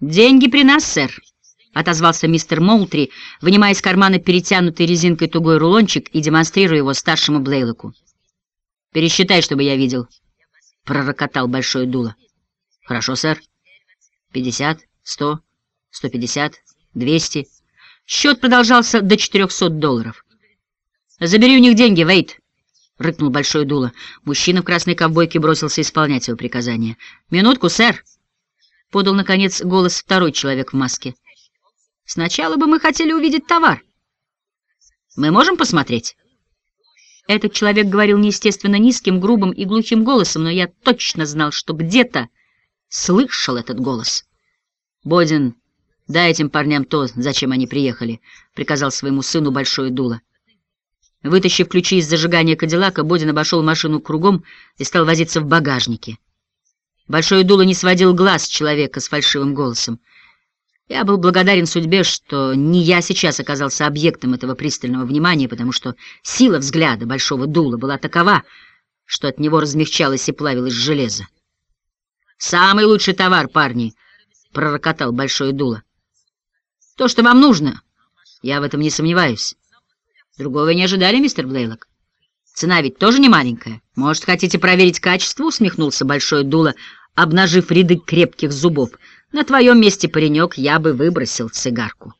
«Деньги при нас, сэр», — отозвался мистер Моултри, вынимая из кармана перетянутый резинкой тугой рулончик и демонстрируя его старшему Блейлоку. «Пересчитай, чтобы я видел», — пророкотал большое дуло. «Хорошо, сэр. Пятьдесят, сто, сто пятьдесят, двести». Счет продолжался до четырехсот долларов. «Забери у них деньги, Вейт!» — рыкнул большое дуло. Мужчина в красной ковбойке бросился исполнять его приказание. «Минутку, сэр!» — подал, наконец, голос второй человек в маске. «Сначала бы мы хотели увидеть товар. Мы можем посмотреть?» Этот человек говорил неестественно низким, грубым и глухим голосом, но я точно знал, что где-то слышал этот голос. «Бодин, дай этим парням то, зачем они приехали», — приказал своему сыну большое дуло. Вытащив ключи из зажигания Кадиллака, Бодин обошел машину кругом и стал возиться в багажнике. Большое дуло не сводил глаз человека с фальшивым голосом. Я был благодарен судьбе, что не я сейчас оказался объектом этого пристального внимания, потому что сила взгляда большого дула была такова, что от него размягчалось и плавилось железо. «Самый лучший товар, парни!» — пророкотал большое дуло. «То, что вам нужно, я в этом не сомневаюсь. Другого не ожидали, мистер Блейлок?» Цена ведь тоже не маленькая. Может, хотите проверить качество? Усмехнулся большое дуло, обнажив ряды крепких зубов. На твоем месте, паренек, я бы выбросил цигарку.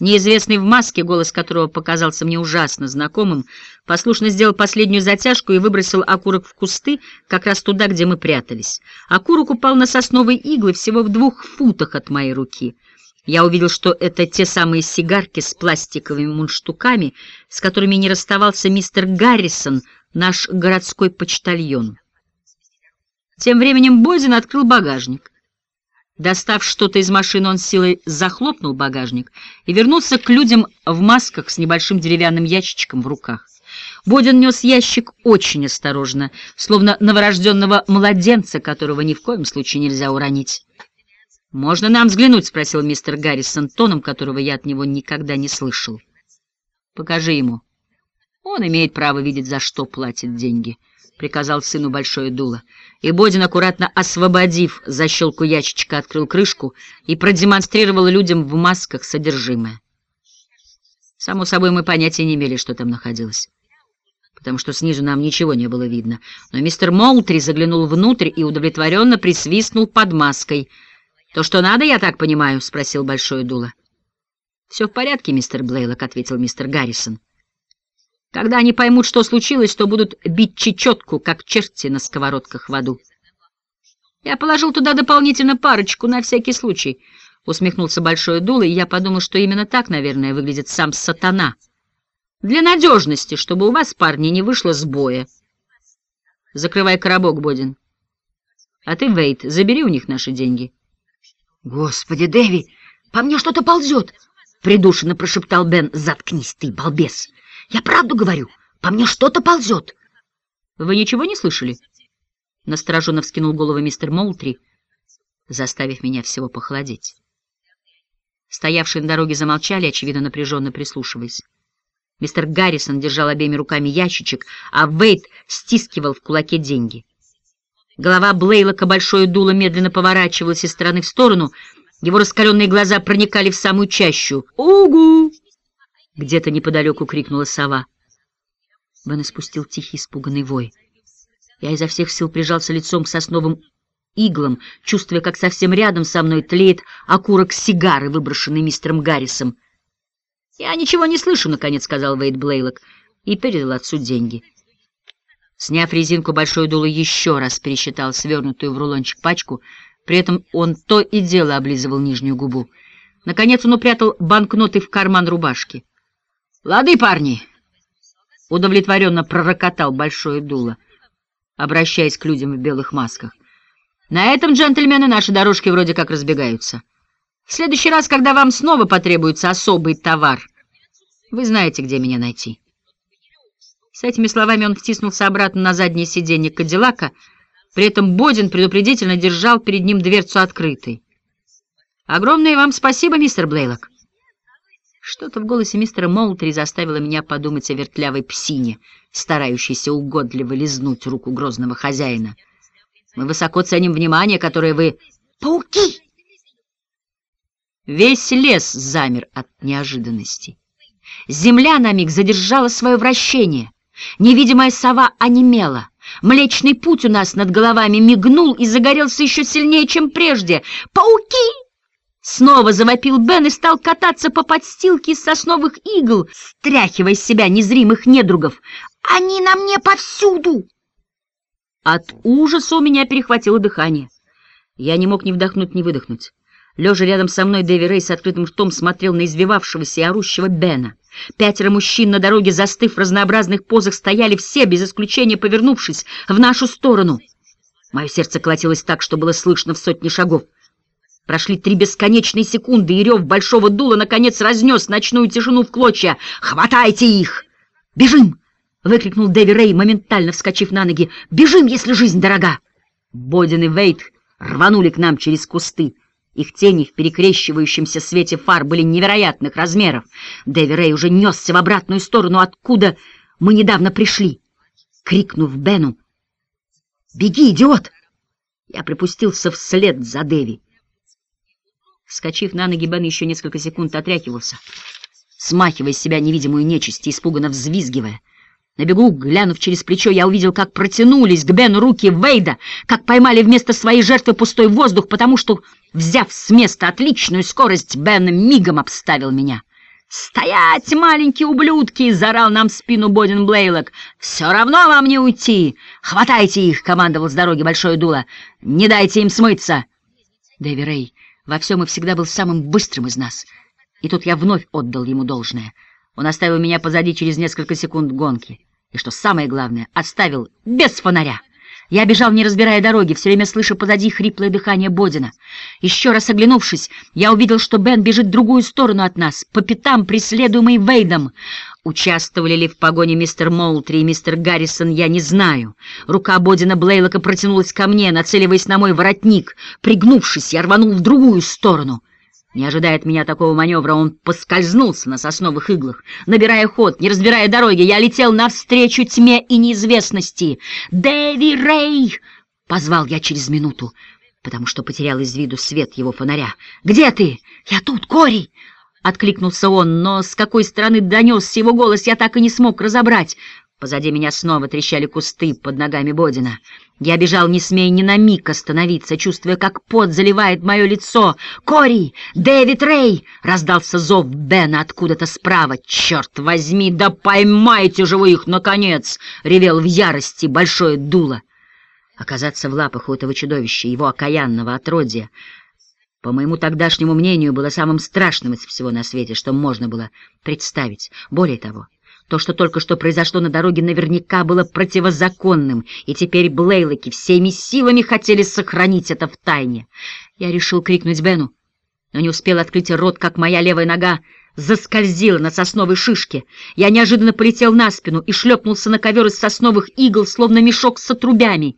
Неизвестный в маске, голос которого показался мне ужасно знакомым, послушно сделал последнюю затяжку и выбросил окурок в кусты, как раз туда, где мы прятались. Окурок упал на сосновые иглы всего в двух футах от моей руки. Я увидел, что это те самые сигарки с пластиковыми мундштуками, с которыми не расставался мистер Гаррисон, наш городской почтальон. Тем временем Бодин открыл багажник. Достав что-то из машины, он силой захлопнул багажник и вернулся к людям в масках с небольшим деревянным ящичком в руках. Бодин нес ящик очень осторожно, словно новорожденного младенца, которого ни в коем случае нельзя уронить. «Можно нам взглянуть?» — спросил мистер Гаррисон тоном, которого я от него никогда не слышал. «Покажи ему. Он имеет право видеть, за что платит деньги». — приказал сыну большое дуло. И Бодин, аккуратно освободив защелку ящичка, открыл крышку и продемонстрировал людям в масках содержимое. Само собой, мы понятия не имели, что там находилось, потому что снизу нам ничего не было видно. Но мистер Моутри заглянул внутрь и удовлетворенно присвистнул под маской. «То, что надо, я так понимаю?» — спросил большое дуло. «Все в порядке, мистер Блейлок», — ответил мистер Гаррисон. Когда они поймут, что случилось, то будут бить чечетку, как черти на сковородках в аду. Я положил туда дополнительно парочку на всякий случай, — усмехнулся Большое Дуло, и я подумал, что именно так, наверное, выглядит сам сатана. Для надежности, чтобы у вас, парни, не вышло сбоя. Закрывай коробок, Бодин. А ты, Вейт, забери у них наши деньги. — Господи, Дэви, по мне что-то ползет! — придушенно прошептал Бен. — Заткнись ты, балбес! — я правду говорю, по мне что-то ползет. — Вы ничего не слышали? — настороженно вскинул голову мистер Молтри, заставив меня всего похолодеть. Стоявшие на дороге замолчали, очевидно, напряженно прислушиваясь. Мистер Гаррисон держал обеими руками ящичек, а Вейт стискивал в кулаке деньги. Голова Блейлока большое дуло медленно поворачивалась из стороны в сторону, его раскаленные глаза проникали в самую чащу. «Угу!» Где-то неподалеку крикнула сова. Бен испустил тихий испуганный вой. Я изо всех сил прижался лицом к сосновым иглам, чувствуя, как совсем рядом со мной тлеет окурок сигары, выброшенный мистером Гаррисом. «Я ничего не слышу», — наконец сказал Вейд Блейлок и передал отцу деньги. Сняв резинку, большой дуло еще раз пересчитал свернутую в рулончик пачку, при этом он то и дело облизывал нижнюю губу. Наконец он упрятал банкноты в карман рубашки. «Лады, парни!» — удовлетворенно пророкотал большое дуло, обращаясь к людям в белых масках. «На этом, джентльмены, наши дорожки вроде как разбегаются. В следующий раз, когда вам снова потребуется особый товар, вы знаете, где меня найти». С этими словами он втиснулся обратно на заднее сиденье Кадиллака, при этом Бодин предупредительно держал перед ним дверцу открытой. «Огромное вам спасибо, мистер Блейлок. Что-то в голосе мистера Молтри заставило меня подумать о вертлявой псине, старающейся угодливо лизнуть руку грозного хозяина. Мы высоко ценим внимание, которое вы... Пауки! Весь лес замер от неожиданности. Земля на миг задержала свое вращение. Невидимая сова онемела. Млечный путь у нас над головами мигнул и загорелся еще сильнее, чем прежде. «Пауки!» Снова завопил Бен и стал кататься по подстилке из сосновых игл, стряхивая с себя незримых недругов. «Они на мне повсюду!» От ужаса у меня перехватило дыхание. Я не мог ни вдохнуть, ни выдохнуть. Лежа рядом со мной, Дэви Рей с открытым ртом смотрел на извивавшегося и орущего Бена. Пятеро мужчин на дороге, застыв в разнообразных позах, стояли все, без исключения повернувшись, в нашу сторону. Мое сердце колотилось так, что было слышно в сотни шагов. Прошли три бесконечные секунды, и рев большого дула наконец разнес ночную тишину в клочья. «Хватайте их! Бежим!» — выкрикнул Дэви Рэй, моментально вскочив на ноги. «Бежим, если жизнь дорога!» Бодин и Вейт рванули к нам через кусты. Их тени в перекрещивающемся свете фар были невероятных размеров. Дэви Рэй уже несся в обратную сторону, откуда мы недавно пришли. Крикнув Бену «Беги, идиот!» Я припустился вслед за Дэви. Скочив на ноги, Бен еще несколько секунд отряхивался, смахивая с себя невидимую нечисть и испуганно взвизгивая. На бегу, глянув через плечо, я увидел, как протянулись к Бену руки Вейда, как поймали вместо своей жертвы пустой воздух, потому что, взяв с места отличную скорость, Бен мигом обставил меня. «Стоять, маленькие ублюдки!» — заорал нам спину Бодин Блейлок. «Все равно вам не уйти! Хватайте их!» — командовал с дороги Большое Дуло. «Не дайте им смыться!» Дэви Рэй во всем и всегда был самым быстрым из нас. И тут я вновь отдал ему должное. Он оставил меня позади через несколько секунд гонки. И что самое главное, оставил без фонаря. Я бежал, не разбирая дороги, все время слыша позади хриплое дыхание Бодина. Еще раз оглянувшись, я увидел, что Бен бежит в другую сторону от нас, по пятам, преследуемый Вейдом. Участвовали ли в погоне мистер Моултри и мистер Гаррисон, я не знаю. Рука Бодина Блейлока протянулась ко мне, нацеливаясь на мой воротник. Пригнувшись, я рванул в другую сторону. Не ожидая от меня такого маневра, он поскользнулся на сосновых иглах. Набирая ход, не разбирая дороги, я летел навстречу тьме и неизвестности. «Дэви Рэй!» — позвал я через минуту, потому что потерял из виду свет его фонаря. «Где ты?» «Я тут, Кори!» Откликнулся он, но с какой стороны донесся его голос, я так и не смог разобрать. Позади меня снова трещали кусты под ногами Бодина. Я бежал, не смея ни на миг остановиться, чувствуя, как пот заливает мое лицо. «Кори! Дэвид Рэй!» — раздался зов Бена откуда-то справа. «Черт возьми, да поймайте же вы их, наконец!» — ревел в ярости большое дуло. Оказаться в лапах у этого чудовища, его окаянного отродья — по моему тогдашнему мнению, было самым страшным из всего на свете, что можно было представить. Более того, то, что только что произошло на дороге, наверняка было противозаконным, и теперь Блейлоки всеми силами хотели сохранить это в тайне. Я решил крикнуть Бену, но не успел открыть рот, как моя левая нога заскользила на сосновой шишке. Я неожиданно полетел на спину и шлепнулся на ковер из сосновых игл, словно мешок с отрубями.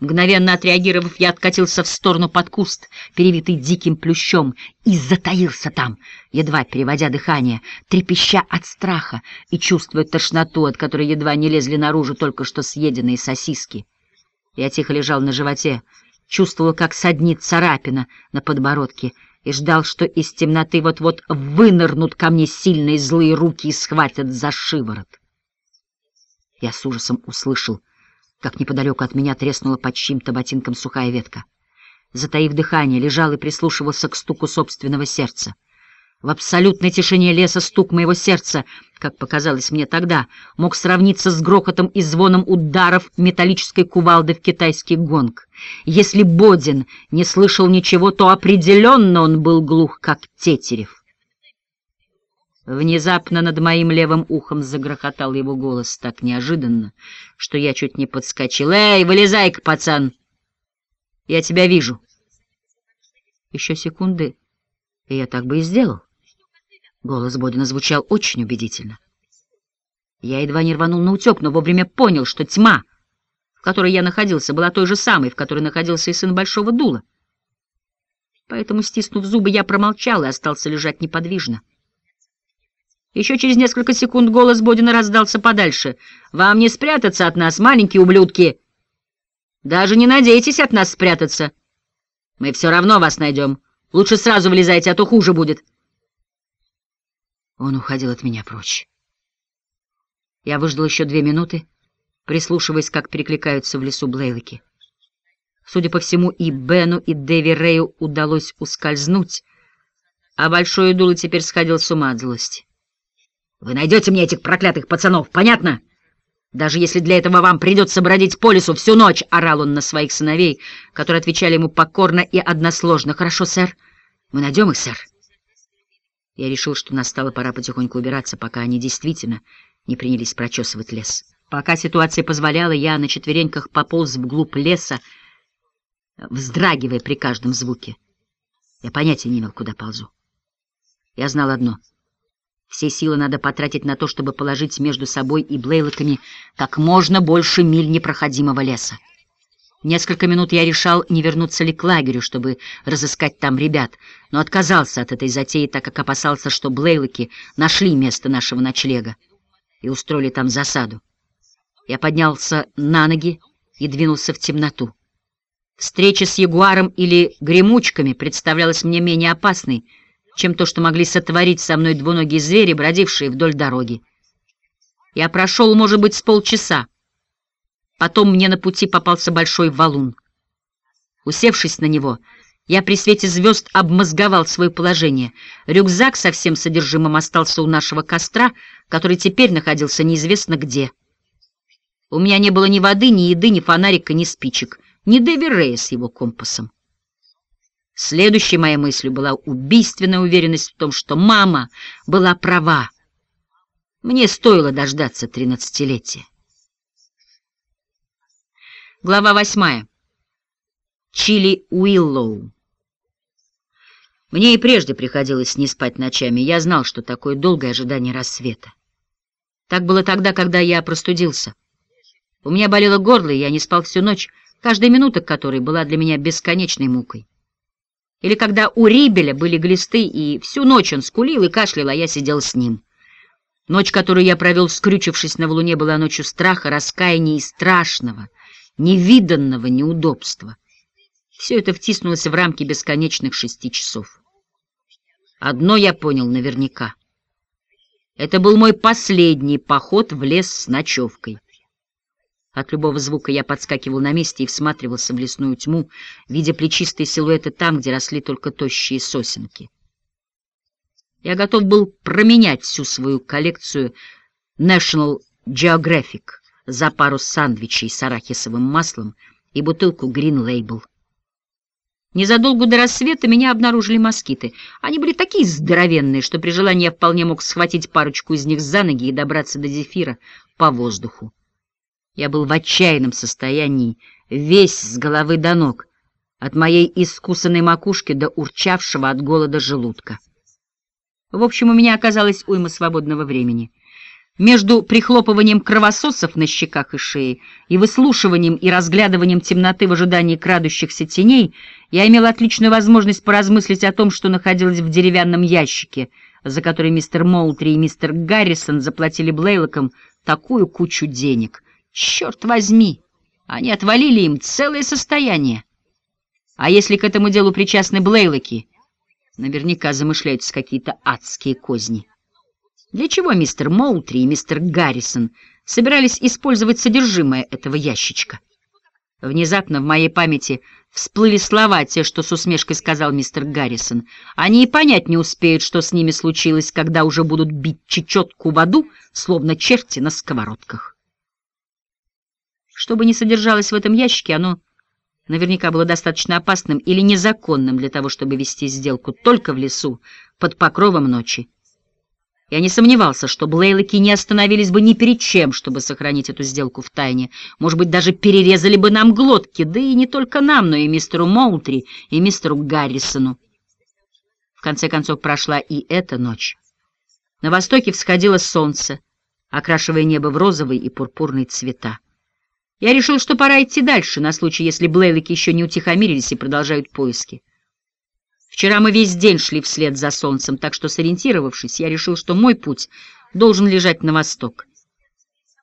Мгновенно отреагировав, я откатился в сторону под куст, перевитый диким плющом, и затаился там, едва переводя дыхание, трепеща от страха и чувствуя тошноту, от которой едва не лезли наружу только что съеденные сосиски. Я тихо лежал на животе, чувствовал, как саднит царапина на подбородке, и ждал, что из темноты вот-вот вынырнут ко мне сильные злые руки и схватят за шиворот. Я с ужасом услышал, как неподалеку от меня треснула под чьим-то ботинком сухая ветка. Затаив дыхание, лежал и прислушивался к стуку собственного сердца. В абсолютной тишине леса стук моего сердца, как показалось мне тогда, мог сравниться с грохотом и звоном ударов металлической кувалды в китайский гонг. Если Бодин не слышал ничего, то определенно он был глух, как Тетерев. Внезапно над моим левым ухом загрохотал его голос так неожиданно, что я чуть не подскочил. «Эй, вылезай-ка, пацан! Я тебя вижу!» Еще секунды, и я так бы и сделал. Голос Бодина звучал очень убедительно. Я едва не рванул на утек, но вовремя понял, что тьма, в которой я находился, была той же самой, в которой находился и сын Большого Дула. Поэтому, стиснув зубы, я промолчал и остался лежать неподвижно. Еще через несколько секунд голос Бодина раздался подальше. «Вам не спрятаться от нас, маленькие ублюдки! Даже не надейтесь от нас спрятаться! Мы все равно вас найдем! Лучше сразу влезайте, а то хуже будет. Он уходил от меня прочь. Я выждал еще две минуты, прислушиваясь, как перекликаются в лесу Блейлоки. Судя по всему, и Бену, и Дэви Рэю удалось ускользнуть, а Большой Дуло теперь сходил с ума от злости. «Вы найдете мне этих проклятых пацанов, понятно? Даже если для этого вам придется бродить по лесу всю ночь!» — орал он на своих сыновей, которые отвечали ему покорно и односложно. «Хорошо, сэр. Мы найдем их, сэр». Я решил, что настала пора потихоньку убираться, пока они действительно не принялись прочесывать лес. Пока ситуация позволяла, я на четвереньках пополз вглубь леса, вздрагивая при каждом звуке. Я понятия не имел, куда ползу. Я знал одно. Все силы надо потратить на то, чтобы положить между собой и Блейлоками как можно больше миль непроходимого леса. Несколько минут я решал, не вернуться ли к лагерю, чтобы разыскать там ребят, но отказался от этой затеи, так как опасался, что Блейлоки нашли место нашего ночлега и устроили там засаду. Я поднялся на ноги и двинулся в темноту. Встреча с ягуаром или гремучками представлялась мне менее опасной, чем то, что могли сотворить со мной двуногие звери, бродившие вдоль дороги. Я прошел, может быть, с полчаса. Потом мне на пути попался большой валун. Усевшись на него, я при свете звезд обмозговал свое положение. Рюкзак со всем содержимым остался у нашего костра, который теперь находился неизвестно где. У меня не было ни воды, ни еды, ни фонарика, ни спичек, ни Дэви с его компасом. Следующей моей мыслью была убийственная уверенность в том, что мама была права. Мне стоило дождаться тринадцатилетия. Глава восьмая. Чили Уиллоу. Мне и прежде приходилось не спать ночами. Я знал, что такое долгое ожидание рассвета. Так было тогда, когда я простудился. У меня болело горло, и я не спал всю ночь, каждая минута которой была для меня бесконечной мукой. Или когда у Рибеля были глисты, и всю ночь он скулил и кашлял, а я сидел с ним. Ночь, которую я провел, скрючившись на валуне, была ночью страха, раскаяния и страшного, невиданного неудобства. Все это втиснулось в рамки бесконечных шести часов. Одно я понял наверняка. Это был мой последний поход в лес с ночевкой. От любого звука я подскакивал на месте и всматривался в лесную тьму, видя плечистые силуэты там, где росли только тощие сосенки. Я готов был променять всю свою коллекцию National Geographic за пару сандвичей с арахисовым маслом и бутылку Green Label. Незадолго до рассвета меня обнаружили москиты. Они были такие здоровенные, что при желании я вполне мог схватить парочку из них за ноги и добраться до зефира по воздуху. Я был в отчаянном состоянии, весь с головы до ног, от моей искусанной макушки до урчавшего от голода желудка. В общем, у меня оказалось уйма свободного времени. Между прихлопыванием кровососов на щеках и шее и выслушиванием и разглядыванием темноты в ожидании крадущихся теней я имел отличную возможность поразмыслить о том, что находилось в деревянном ящике, за который мистер Молтри и мистер Гаррисон заплатили Блейлокам такую кучу денег — Черт возьми, они отвалили им целое состояние. А если к этому делу причастны Блейлоки, наверняка замышляются какие-то адские козни. Для чего мистер Моутри и мистер Гаррисон собирались использовать содержимое этого ящичка? Внезапно в моей памяти всплыли слова, те, что с усмешкой сказал мистер Гаррисон. Они и понять не успеют, что с ними случилось, когда уже будут бить чечетку в аду, словно черти на сковородках. Что бы ни содержалось в этом ящике, оно наверняка было достаточно опасным или незаконным для того, чтобы вести сделку только в лесу, под покровом ночи. Я не сомневался, что Блейлоки не остановились бы ни перед чем, чтобы сохранить эту сделку в тайне. Может быть, даже перерезали бы нам глотки, да и не только нам, но и мистеру Моутри, и мистеру Гаррисону. В конце концов, прошла и эта ночь. На востоке всходило солнце, окрашивая небо в розовый и пурпурный цвета. Я решил, что пора идти дальше, на случай, если Блейлоки еще не утихомирились и продолжают поиски. Вчера мы весь день шли вслед за солнцем, так что, сориентировавшись, я решил, что мой путь должен лежать на восток.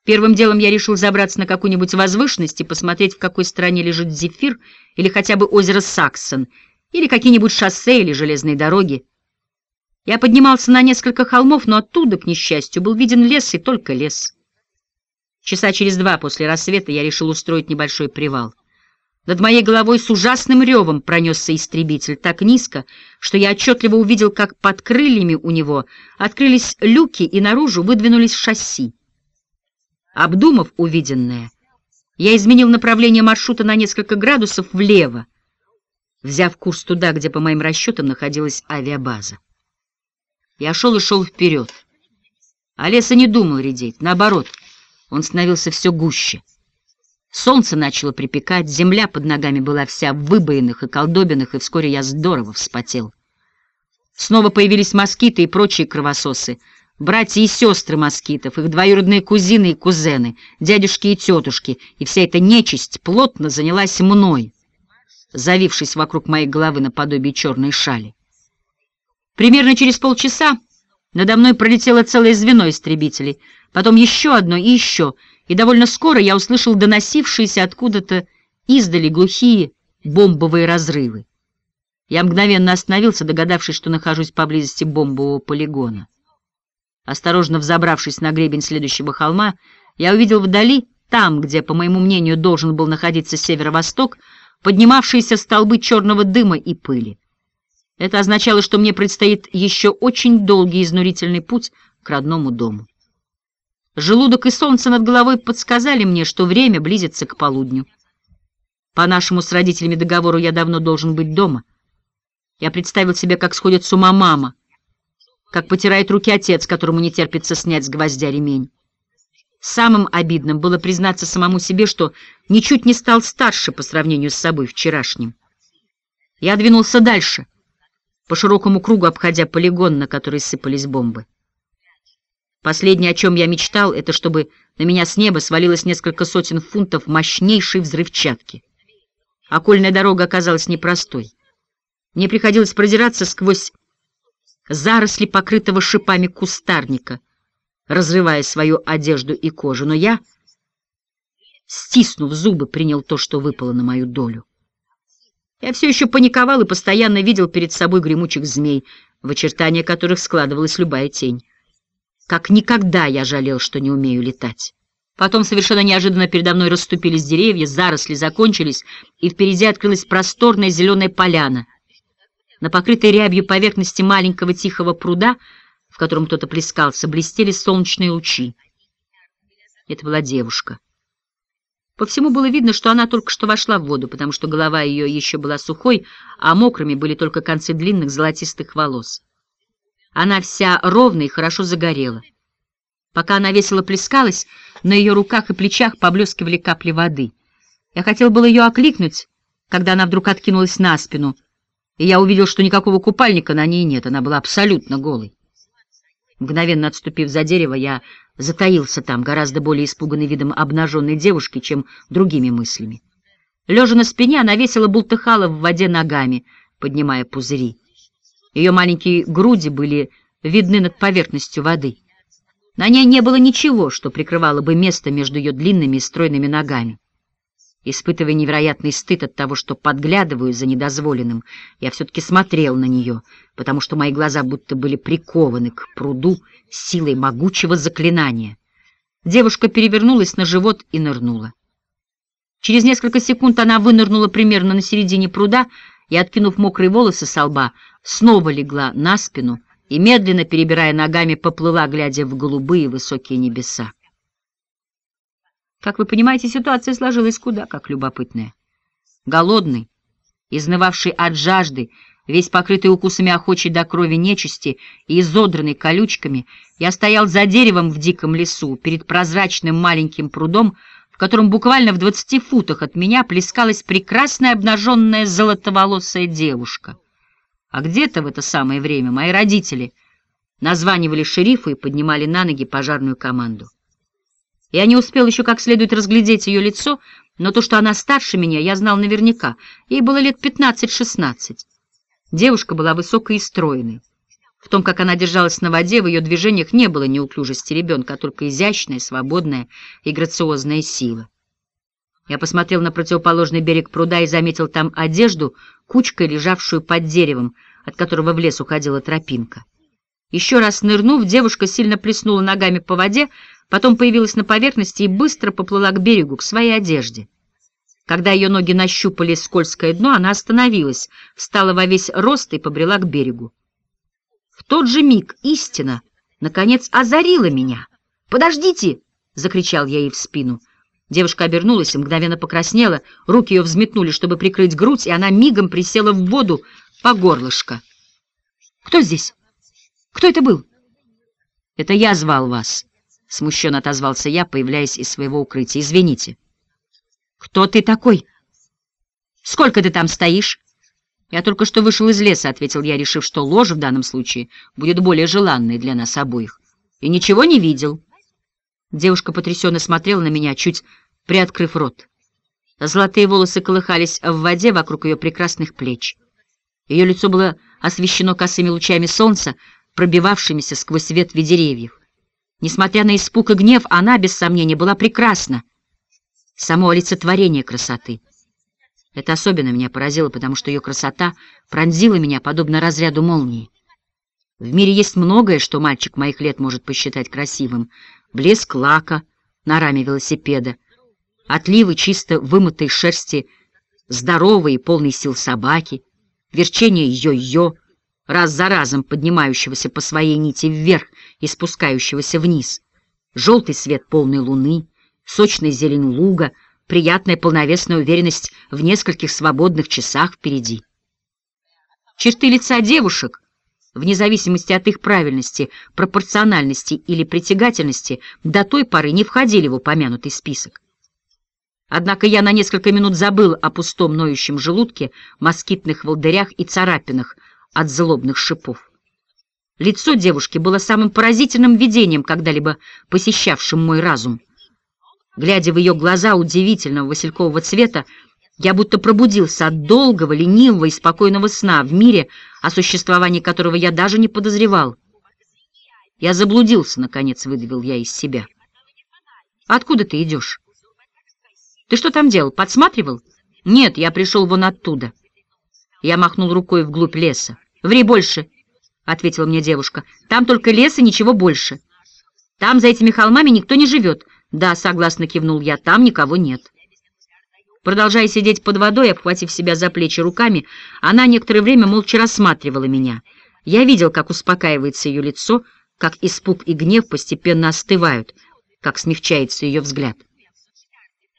Первым делом я решил забраться на какую-нибудь возвышенность и посмотреть, в какой стране лежит Зефир или хотя бы озеро Саксон, или какие-нибудь шоссе или железные дороги. Я поднимался на несколько холмов, но оттуда, к несчастью, был виден лес и только лес. Часа через два после рассвета я решил устроить небольшой привал. Над моей головой с ужасным ревом пронесся истребитель так низко, что я отчетливо увидел, как под крыльями у него открылись люки и наружу выдвинулись шасси. Обдумав увиденное, я изменил направление маршрута на несколько градусов влево, взяв курс туда, где, по моим расчетам, находилась авиабаза. Я шел и шел вперед. А леса не думал редеть, наоборот, он становился все гуще. Солнце начало припекать, земля под ногами была вся в выбоинах и колдобинах, и вскоре я здорово вспотел. Снова появились москиты и прочие кровососы, братья и сестры москитов, их двоюродные кузины и кузены, дядюшки и тетушки, и вся эта нечисть плотно занялась мной, завившись вокруг моей головы наподобие черной шали. Примерно через полчаса надо мной пролетело целое звено истребителей, потом еще одно и еще, и довольно скоро я услышал доносившиеся откуда-то издали глухие бомбовые разрывы. Я мгновенно остановился, догадавшись, что нахожусь поблизости бомбового полигона. Осторожно взобравшись на гребень следующего холма, я увидел вдали, там, где, по моему мнению, должен был находиться северо-восток, поднимавшиеся столбы черного дыма и пыли. Это означало, что мне предстоит еще очень долгий изнурительный путь к родному дому. Желудок и солнце над головой подсказали мне, что время близится к полудню. По нашему с родителями договору я давно должен быть дома. Я представил себе, как сходит с ума мама, как потирает руки отец, которому не терпится снять с гвоздя ремень. Самым обидным было признаться самому себе, что ничуть не стал старше по сравнению с собой вчерашним. Я двинулся дальше, по широкому кругу обходя полигон, на который сыпались бомбы. Последнее, о чем я мечтал, это чтобы на меня с неба свалилось несколько сотен фунтов мощнейшей взрывчатки. Окольная дорога оказалась непростой. Мне приходилось продираться сквозь заросли покрытого шипами кустарника, разрывая свою одежду и кожу, но я, стиснув зубы, принял то, что выпало на мою долю. Я все еще паниковал и постоянно видел перед собой гремучих змей, в очертания которых складывалась любая тень. Как никогда я жалел, что не умею летать. Потом совершенно неожиданно передо мной расступились деревья, заросли закончились, и впереди открылась просторная зеленая поляна. На покрытой рябью поверхности маленького тихого пруда, в котором кто-то плескался, блестели солнечные лучи. Это была девушка. По всему было видно, что она только что вошла в воду, потому что голова ее еще была сухой, а мокрыми были только концы длинных золотистых волос. Она вся ровная и хорошо загорела. Пока она весело плескалась, на ее руках и плечах поблескивали капли воды. Я хотел было ее окликнуть, когда она вдруг откинулась на спину, и я увидел, что никакого купальника на ней нет, она была абсолютно голой. Мгновенно отступив за дерево, я затаился там, гораздо более испуганный видом обнаженной девушки, чем другими мыслями. Лежа на спине, она весело бултыхала в воде ногами, поднимая пузыри. Ее маленькие груди были видны над поверхностью воды. На ней не было ничего, что прикрывало бы место между ее длинными и стройными ногами. Испытывая невероятный стыд от того, что подглядываю за недозволенным, я все-таки смотрел на нее, потому что мои глаза будто были прикованы к пруду силой могучего заклинания. Девушка перевернулась на живот и нырнула. Через несколько секунд она вынырнула примерно на середине пруда и, откинув мокрые волосы со лба, снова легла на спину и, медленно перебирая ногами, поплыла, глядя в голубые высокие небеса. Как вы понимаете, ситуация сложилась куда как любопытная. Голодный, изнывавший от жажды, весь покрытый укусами охочей до крови нечисти и изодранный колючками, я стоял за деревом в диком лесу, перед прозрачным маленьким прудом, в котором буквально в двадцати футах от меня плескалась прекрасная обнаженная золотоволосая девушка. А где-то в это самое время мои родители названивали шерифа и поднимали на ноги пожарную команду. Я не успел еще как следует разглядеть ее лицо, но то, что она старше меня, я знал наверняка. Ей было лет пятнадцать-шестнадцать. Девушка была высокой и стройной. В том, как она держалась на воде, в ее движениях не было неуклюжести ребенка, а только изящная, свободная и грациозная сила. Я посмотрел на противоположный берег пруда и заметил там одежду, кучкой лежавшую под деревом, от которого в лес уходила тропинка. Еще раз нырнув, девушка сильно плеснула ногами по воде, потом появилась на поверхности и быстро поплыла к берегу, к своей одежде. Когда ее ноги нащупали скользкое дно, она остановилась, встала во весь рост и побрела к берегу. В тот же миг истина, наконец, озарила меня. «Подождите!» — закричал я ей в спину. Девушка обернулась и мгновенно покраснела, руки ее взметнули, чтобы прикрыть грудь, и она мигом присела в воду по горлышко. «Кто здесь? Кто это был?» «Это я звал вас», — смущенно отозвался я, появляясь из своего укрытия. «Извините». «Кто ты такой? Сколько ты там стоишь?» «Я только что вышел из леса», — ответил я, решив, что ложь в данном случае будет более желанной для нас обоих. «И ничего не видел». Девушка потрясенно смотрела на меня, чуть приоткрыв рот. Золотые волосы колыхались в воде вокруг ее прекрасных плеч. Ее лицо было освещено косыми лучами солнца, пробивавшимися сквозь ветви деревьев. Несмотря на испуг и гнев, она, без сомнения, была прекрасна. Само олицетворение красоты. Это особенно меня поразило, потому что ее красота пронзила меня, подобно разряду молнии. В мире есть многое, что мальчик моих лет может посчитать красивым. Блеск лака на раме велосипеда, отливы чисто вымытой шерсти здоровой и полной сил собаки, верчение йо-йо, раз за разом поднимающегося по своей нити вверх и спускающегося вниз, желтый свет полной луны, сочная зелень луга, приятная полновесная уверенность в нескольких свободных часах впереди. Черты лица девушек — вне зависимости от их правильности, пропорциональности или притягательности, до той поры не входили в упомянутый список. Однако я на несколько минут забыл о пустом ноющем желудке, москитных волдырях и царапинах от злобных шипов. Лицо девушки было самым поразительным видением, когда-либо посещавшим мой разум. Глядя в ее глаза удивительного василькового цвета, я будто пробудился от долгого, ленивого и спокойного сна в мире, о существовании которого я даже не подозревал. Я заблудился, наконец, выдавил я из себя. «Откуда ты идешь?» «Ты что там делал, подсматривал?» «Нет, я пришел вон оттуда». Я махнул рукой вглубь леса. «Ври больше», — ответила мне девушка. «Там только лес и ничего больше. Там за этими холмами никто не живет». «Да», — согласно кивнул я, — «там никого нет». Продолжая сидеть под водой, обхватив себя за плечи руками, она некоторое время молча рассматривала меня. Я видел, как успокаивается ее лицо, как испуг и гнев постепенно остывают, как смягчается ее взгляд.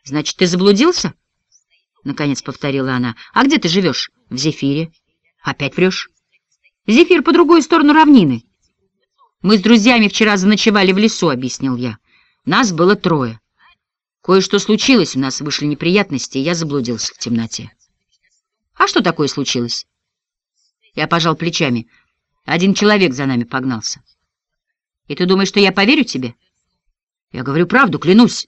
«Значит, ты заблудился?» — наконец повторила она. «А где ты живешь?» «В Зефире». «Опять врешь?» «Зефир по другую сторону равнины». «Мы с друзьями вчера заночевали в лесу», — объяснил я. «Нас было трое». Кое-что случилось, у нас вышли неприятности, и я заблудился в темноте. А что такое случилось? Я пожал плечами. Один человек за нами погнался. И ты думаешь, что я поверю тебе? Я говорю правду, клянусь.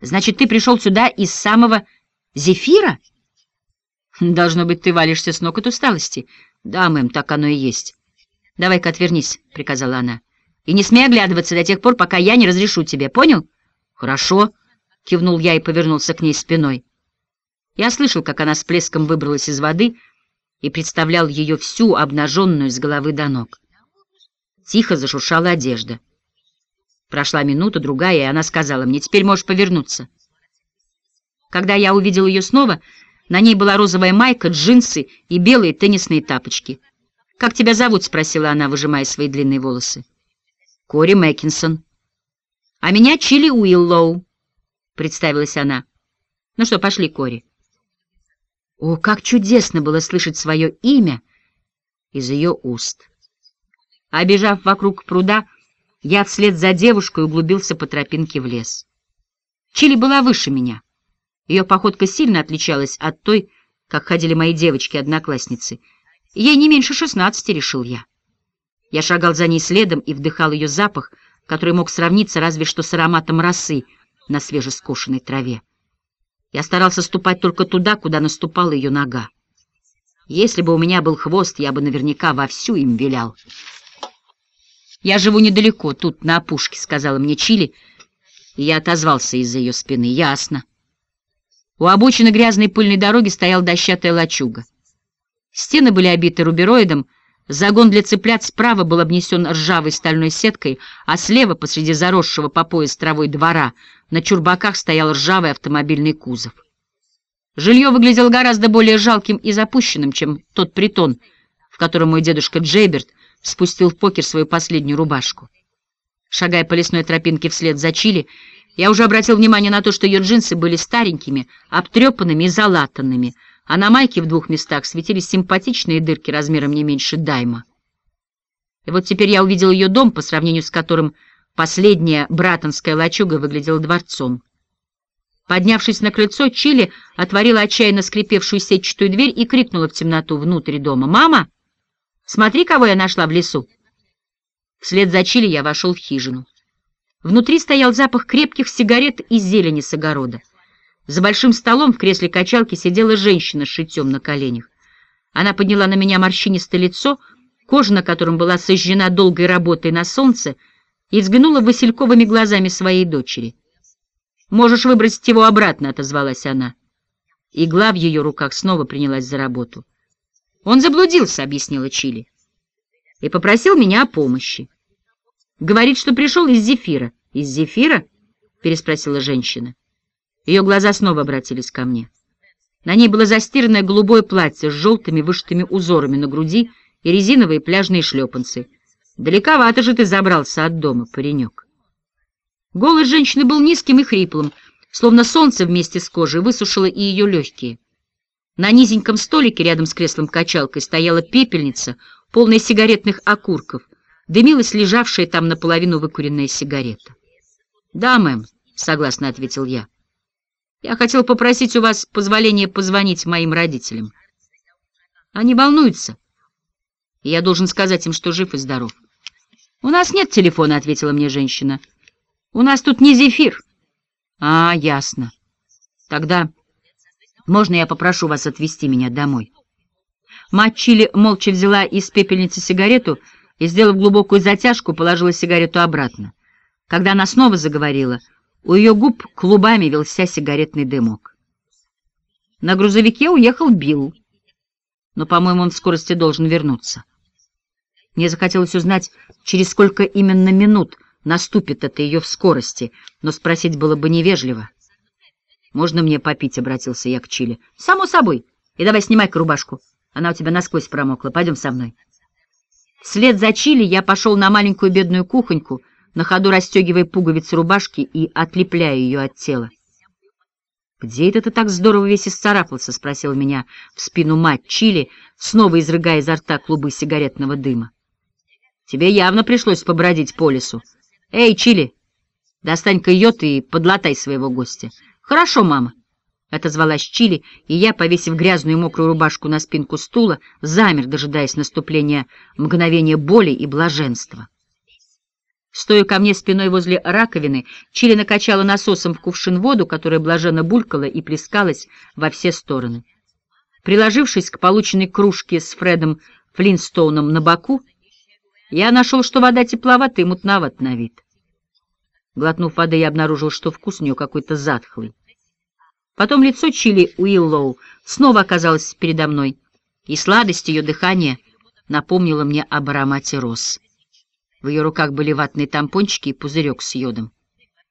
Значит, ты пришел сюда из самого Зефира? Должно быть, ты валишься с ног от усталости. Да, мэм, так оно и есть. Давай-ка отвернись, — приказала она. И не смей оглядываться до тех пор, пока я не разрешу тебе, понял? — «Хорошо», — кивнул я и повернулся к ней спиной. Я слышал, как она с плеском выбралась из воды и представлял ее всю обнаженную с головы до ног. Тихо зашуршала одежда. Прошла минута, другая, и она сказала мне, «Теперь можешь повернуться». Когда я увидел ее снова, на ней была розовая майка, джинсы и белые теннисные тапочки. «Как тебя зовут?» — спросила она, выжимая свои длинные волосы. «Кори Мэккинсон». «А меня Чили Уиллоу», — представилась она. «Ну что, пошли, Кори». О, как чудесно было слышать свое имя из ее уст. Обежав вокруг пруда, я вслед за девушкой углубился по тропинке в лес. Чили была выше меня. Ее походка сильно отличалась от той, как ходили мои девочки-одноклассницы. Ей не меньше шестнадцати, решил я. Я шагал за ней следом и вдыхал ее запах — который мог сравниться разве что с ароматом росы на свежескошенной траве. Я старался ступать только туда, куда наступала ее нога. Если бы у меня был хвост, я бы наверняка вовсю им вилял. «Я живу недалеко, тут, на опушке», — сказала мне Чили, и я отозвался из-за ее спины. «Ясно. У обочины грязной пыльной дороги стоял дощатая лачуга. Стены были обиты рубероидом, загон для цыплят справа был обнесен ржавой стальной сеткой, а слева, посреди заросшего по пояс травой двора, на чурбаках стоял ржавый автомобильный кузов. Жилье выглядело гораздо более жалким и запущенным, чем тот притон, в котором мой дедушка Джейберт спустил в покер свою последнюю рубашку. Шагая по лесной тропинке вслед за Чили, я уже обратил внимание на то, что ее джинсы были старенькими, обтрепанными и залатанными, а на майке в двух местах светились симпатичные дырки размером не меньше дайма. И вот теперь я увидел ее дом, по сравнению с которым последняя братонская лачуга выглядела дворцом. Поднявшись на крыльцо, Чили отворила отчаянно скрипевшую сетчатую дверь и крикнула в темноту внутрь дома. «Мама, смотри, кого я нашла в лесу!» Вслед за Чили я вошел в хижину. Внутри стоял запах крепких сигарет и зелени с огорода. За большим столом в кресле качалки сидела женщина с шитьем на коленях. Она подняла на меня морщинистое лицо, кожа на котором была сожжена долгой работой на солнце, и взглянула васильковыми глазами своей дочери. «Можешь выбросить его обратно», — отозвалась она. Игла в ее руках снова принялась за работу. «Он заблудился», — объяснила Чили, — «и попросил меня о помощи. Говорит, что пришел из Зефира. Из Зефира? Переспросила женщина. Ее глаза снова обратились ко мне. На ней было застиранное голубое платье с желтыми вышитыми узорами на груди и резиновые пляжные шлепанцы. Далековато же ты забрался от дома, паренек. Голос женщины был низким и хриплым, словно солнце вместе с кожей высушило и ее легкие. На низеньком столике рядом с креслом-качалкой стояла пепельница, полная сигаретных окурков — дымилась лежавшая там наполовину выкуренная сигарета. — Да, мэм, — согласно ответил я. — Я хотел попросить у вас позволения позвонить моим родителям. Они волнуются. Я должен сказать им, что жив и здоров. — У нас нет телефона, — ответила мне женщина. — У нас тут не зефир. — А, ясно. Тогда можно я попрошу вас отвезти меня домой? Мать Чили молча взяла из пепельницы сигарету — и, сделав глубокую затяжку, положила сигарету обратно. Когда она снова заговорила, у ее губ клубами велся сигаретный дымок. На грузовике уехал Билл, но, по-моему, он в скорости должен вернуться. Мне захотелось узнать, через сколько именно минут наступит это ее в скорости, но спросить было бы невежливо. «Можно мне попить?» — обратился я к Чили. «Само собой. И давай снимай-ка рубашку. Она у тебя насквозь промокла. Пойдем со мной». Вслед за Чили я пошел на маленькую бедную кухоньку, на ходу расстегивая пуговицы рубашки и отлепляя ее от тела. «Где это ты так здорово весь исцарапался?» — спросил меня в спину мать Чили, снова изрыгая изо рта клубы сигаретного дыма. «Тебе явно пришлось побродить по лесу. Эй, Чили, достань-ка йод и подлатай своего гостя». «Хорошо, мама». — отозвалась Чили, и я, повесив грязную и мокрую рубашку на спинку стула, замер, дожидаясь наступления мгновения боли и блаженства. Стоя ко мне спиной возле раковины, Чили накачала насосом в кувшин воду, которая блаженно булькала и плескалась во все стороны. Приложившись к полученной кружке с Фредом Флинстоуном на боку, я нашел, что вода тепловата и мутноват на вид. Глотнув воды, я обнаружил, что вкус у нее какой-то затхлый. Потом лицо Чили Уиллоу снова оказалось передо мной, и сладость ее дыхания напомнила мне об аромате роз. В ее руках были ватные тампончики и пузырек с йодом.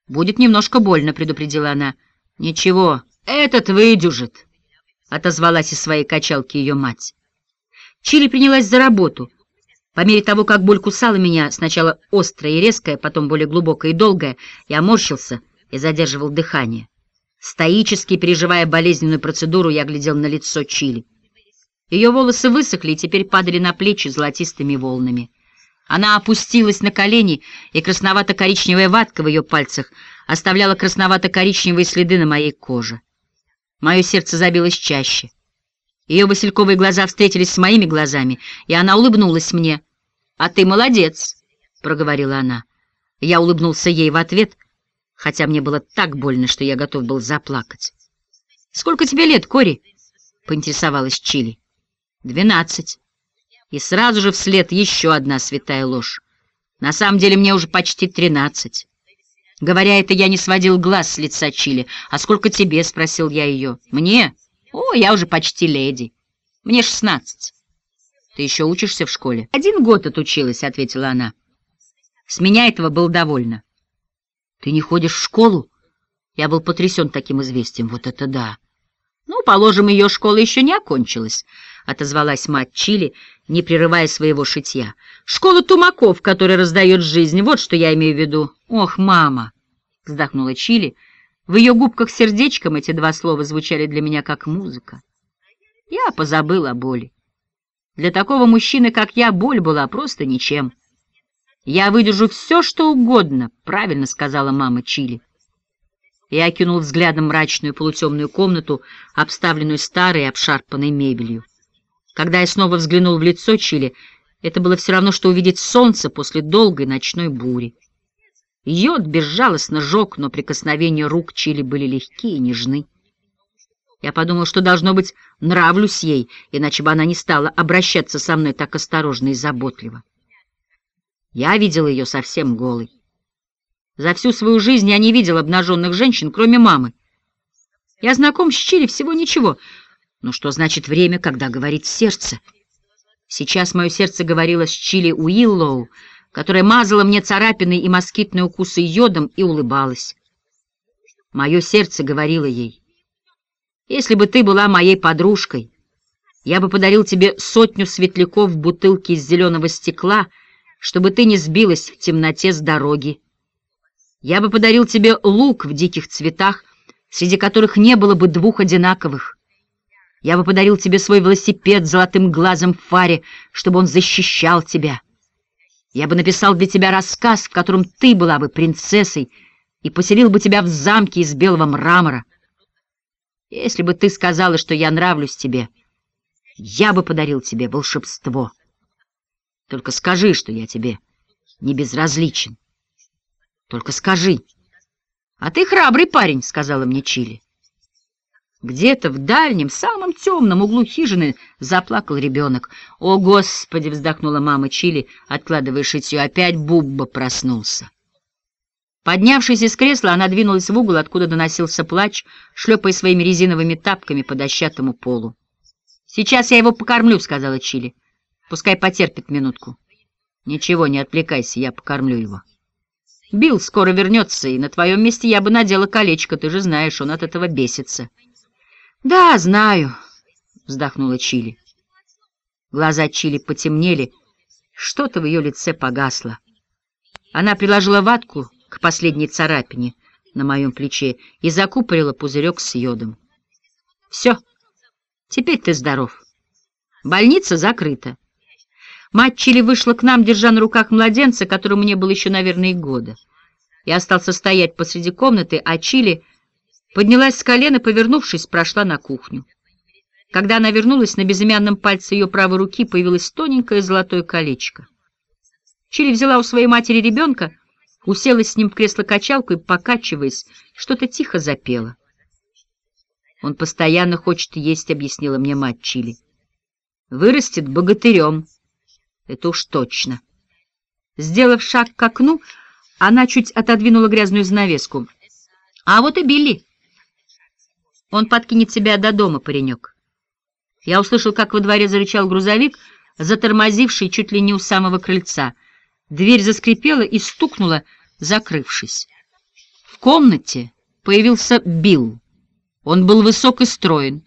«Будет немножко больно», — предупредила она. «Ничего, этот выдюжит», — отозвалась из своей качалки ее мать. Чили принялась за работу. По мере того, как боль кусала меня, сначала острая и резкая, потом более глубокая и долгая, я морщился и задерживал дыхание. Стоически переживая болезненную процедуру, я глядел на лицо Чили. Ее волосы высохли и теперь падали на плечи золотистыми волнами. Она опустилась на колени, и красновато-коричневая ватка в ее пальцах оставляла красновато-коричневые следы на моей коже. Мое сердце забилось чаще. Ее васильковые глаза встретились с моими глазами, и она улыбнулась мне. «А ты молодец», — проговорила она. Я улыбнулся ей в ответ — хотя мне было так больно, что я готов был заплакать. «Сколько тебе лет, Кори?» — поинтересовалась Чили. «Двенадцать». И сразу же вслед еще одна святая ложь. На самом деле мне уже почти тринадцать. Говоря это, я не сводил глаз с лица Чили. «А сколько тебе?» — спросил я ее. «Мне? О, я уже почти леди. Мне шестнадцать». «Ты еще учишься в школе?» «Один год отучилась», — ответила она. С меня этого было довольно. «Ты не ходишь в школу?» Я был потрясен таким известием. Вот это да! «Ну, положим, ее школа еще не окончилась», — отозвалась мать Чили, не прерывая своего шитья. «Школа тумаков, которая раздает жизнь, вот что я имею в виду». «Ох, мама!» — вздохнула Чили. В ее губках сердечком эти два слова звучали для меня как музыка. Я позабыла о боли. Для такого мужчины, как я, боль была просто ничем. «Я выдержу все, что угодно», — правильно сказала мама Чили. Я окинул взглядом мрачную полутемную комнату, обставленную старой обшарпанной мебелью. Когда я снова взглянул в лицо Чили, это было все равно, что увидеть солнце после долгой ночной бури. Йод безжалостно жег, но прикосновения рук Чили были легкие и нежны. Я подумал, что, должно быть, нравлюсь ей, иначе бы она не стала обращаться со мной так осторожно и заботливо. Я видел ее совсем голой. За всю свою жизнь я не видел обнаженных женщин, кроме мамы. Я знаком с Чили всего ничего. Но что значит время, когда говорит сердце? Сейчас мое сердце говорило с Чили Уиллоу, которая мазала мне царапины и москитные укусы йодом и улыбалась. Мое сердце говорило ей, «Если бы ты была моей подружкой, я бы подарил тебе сотню светляков в бутылке из зеленого стекла, чтобы ты не сбилась в темноте с дороги. Я бы подарил тебе лук в диких цветах, среди которых не было бы двух одинаковых. Я бы подарил тебе свой велосипед с золотым глазом в фаре, чтобы он защищал тебя. Я бы написал для тебя рассказ, в котором ты была бы принцессой, и поселил бы тебя в замке из белого мрамора. Если бы ты сказала, что я нравлюсь тебе, я бы подарил тебе волшебство. Только скажи, что я тебе не безразличен. Только скажи. — А ты храбрый парень, — сказала мне Чили. Где-то в дальнем, самом темном углу хижины заплакал ребенок. «О, Господи!» — вздохнула мама Чили, откладывая шитье. Опять Бубба проснулся. Поднявшись из кресла, она двинулась в угол, откуда доносился плач, шлепая своими резиновыми тапками по дощатому полу. «Сейчас я его покормлю», — сказала Чили. «Пускай потерпит минутку». «Ничего, не отвлекайся, я покормлю его». Билл скоро вернется, и на твоем месте я бы надела колечко, ты же знаешь, он от этого бесится. — Да, знаю, — вздохнула Чили. Глаза Чили потемнели, что-то в ее лице погасло. Она приложила ватку к последней царапине на моем плече и закупорила пузырек с йодом. — Все, теперь ты здоров. Больница закрыта. Мать Чили вышла к нам, держа на руках младенца, которому не было еще, наверное, и года. Я остался стоять посреди комнаты, а Чили поднялась с колена, повернувшись, прошла на кухню. Когда она вернулась, на безымянном пальце ее правой руки появилось тоненькое золотое колечко. Чили взяла у своей матери ребенка, уселась с ним в кресло-качалку и, покачиваясь, что-то тихо запела. «Он постоянно хочет есть», — объяснила мне мать Чили. «Вырастет богатырем». Это уж точно. Сделав шаг к окну, она чуть отодвинула грязную занавеску. А вот и Билли. Он подкинет себя до дома, паренек. Я услышал, как во дворе зарычал грузовик, затормозивший чуть ли не у самого крыльца. Дверь заскрипела и стукнула, закрывшись. В комнате появился Билл. Он был высок и строен.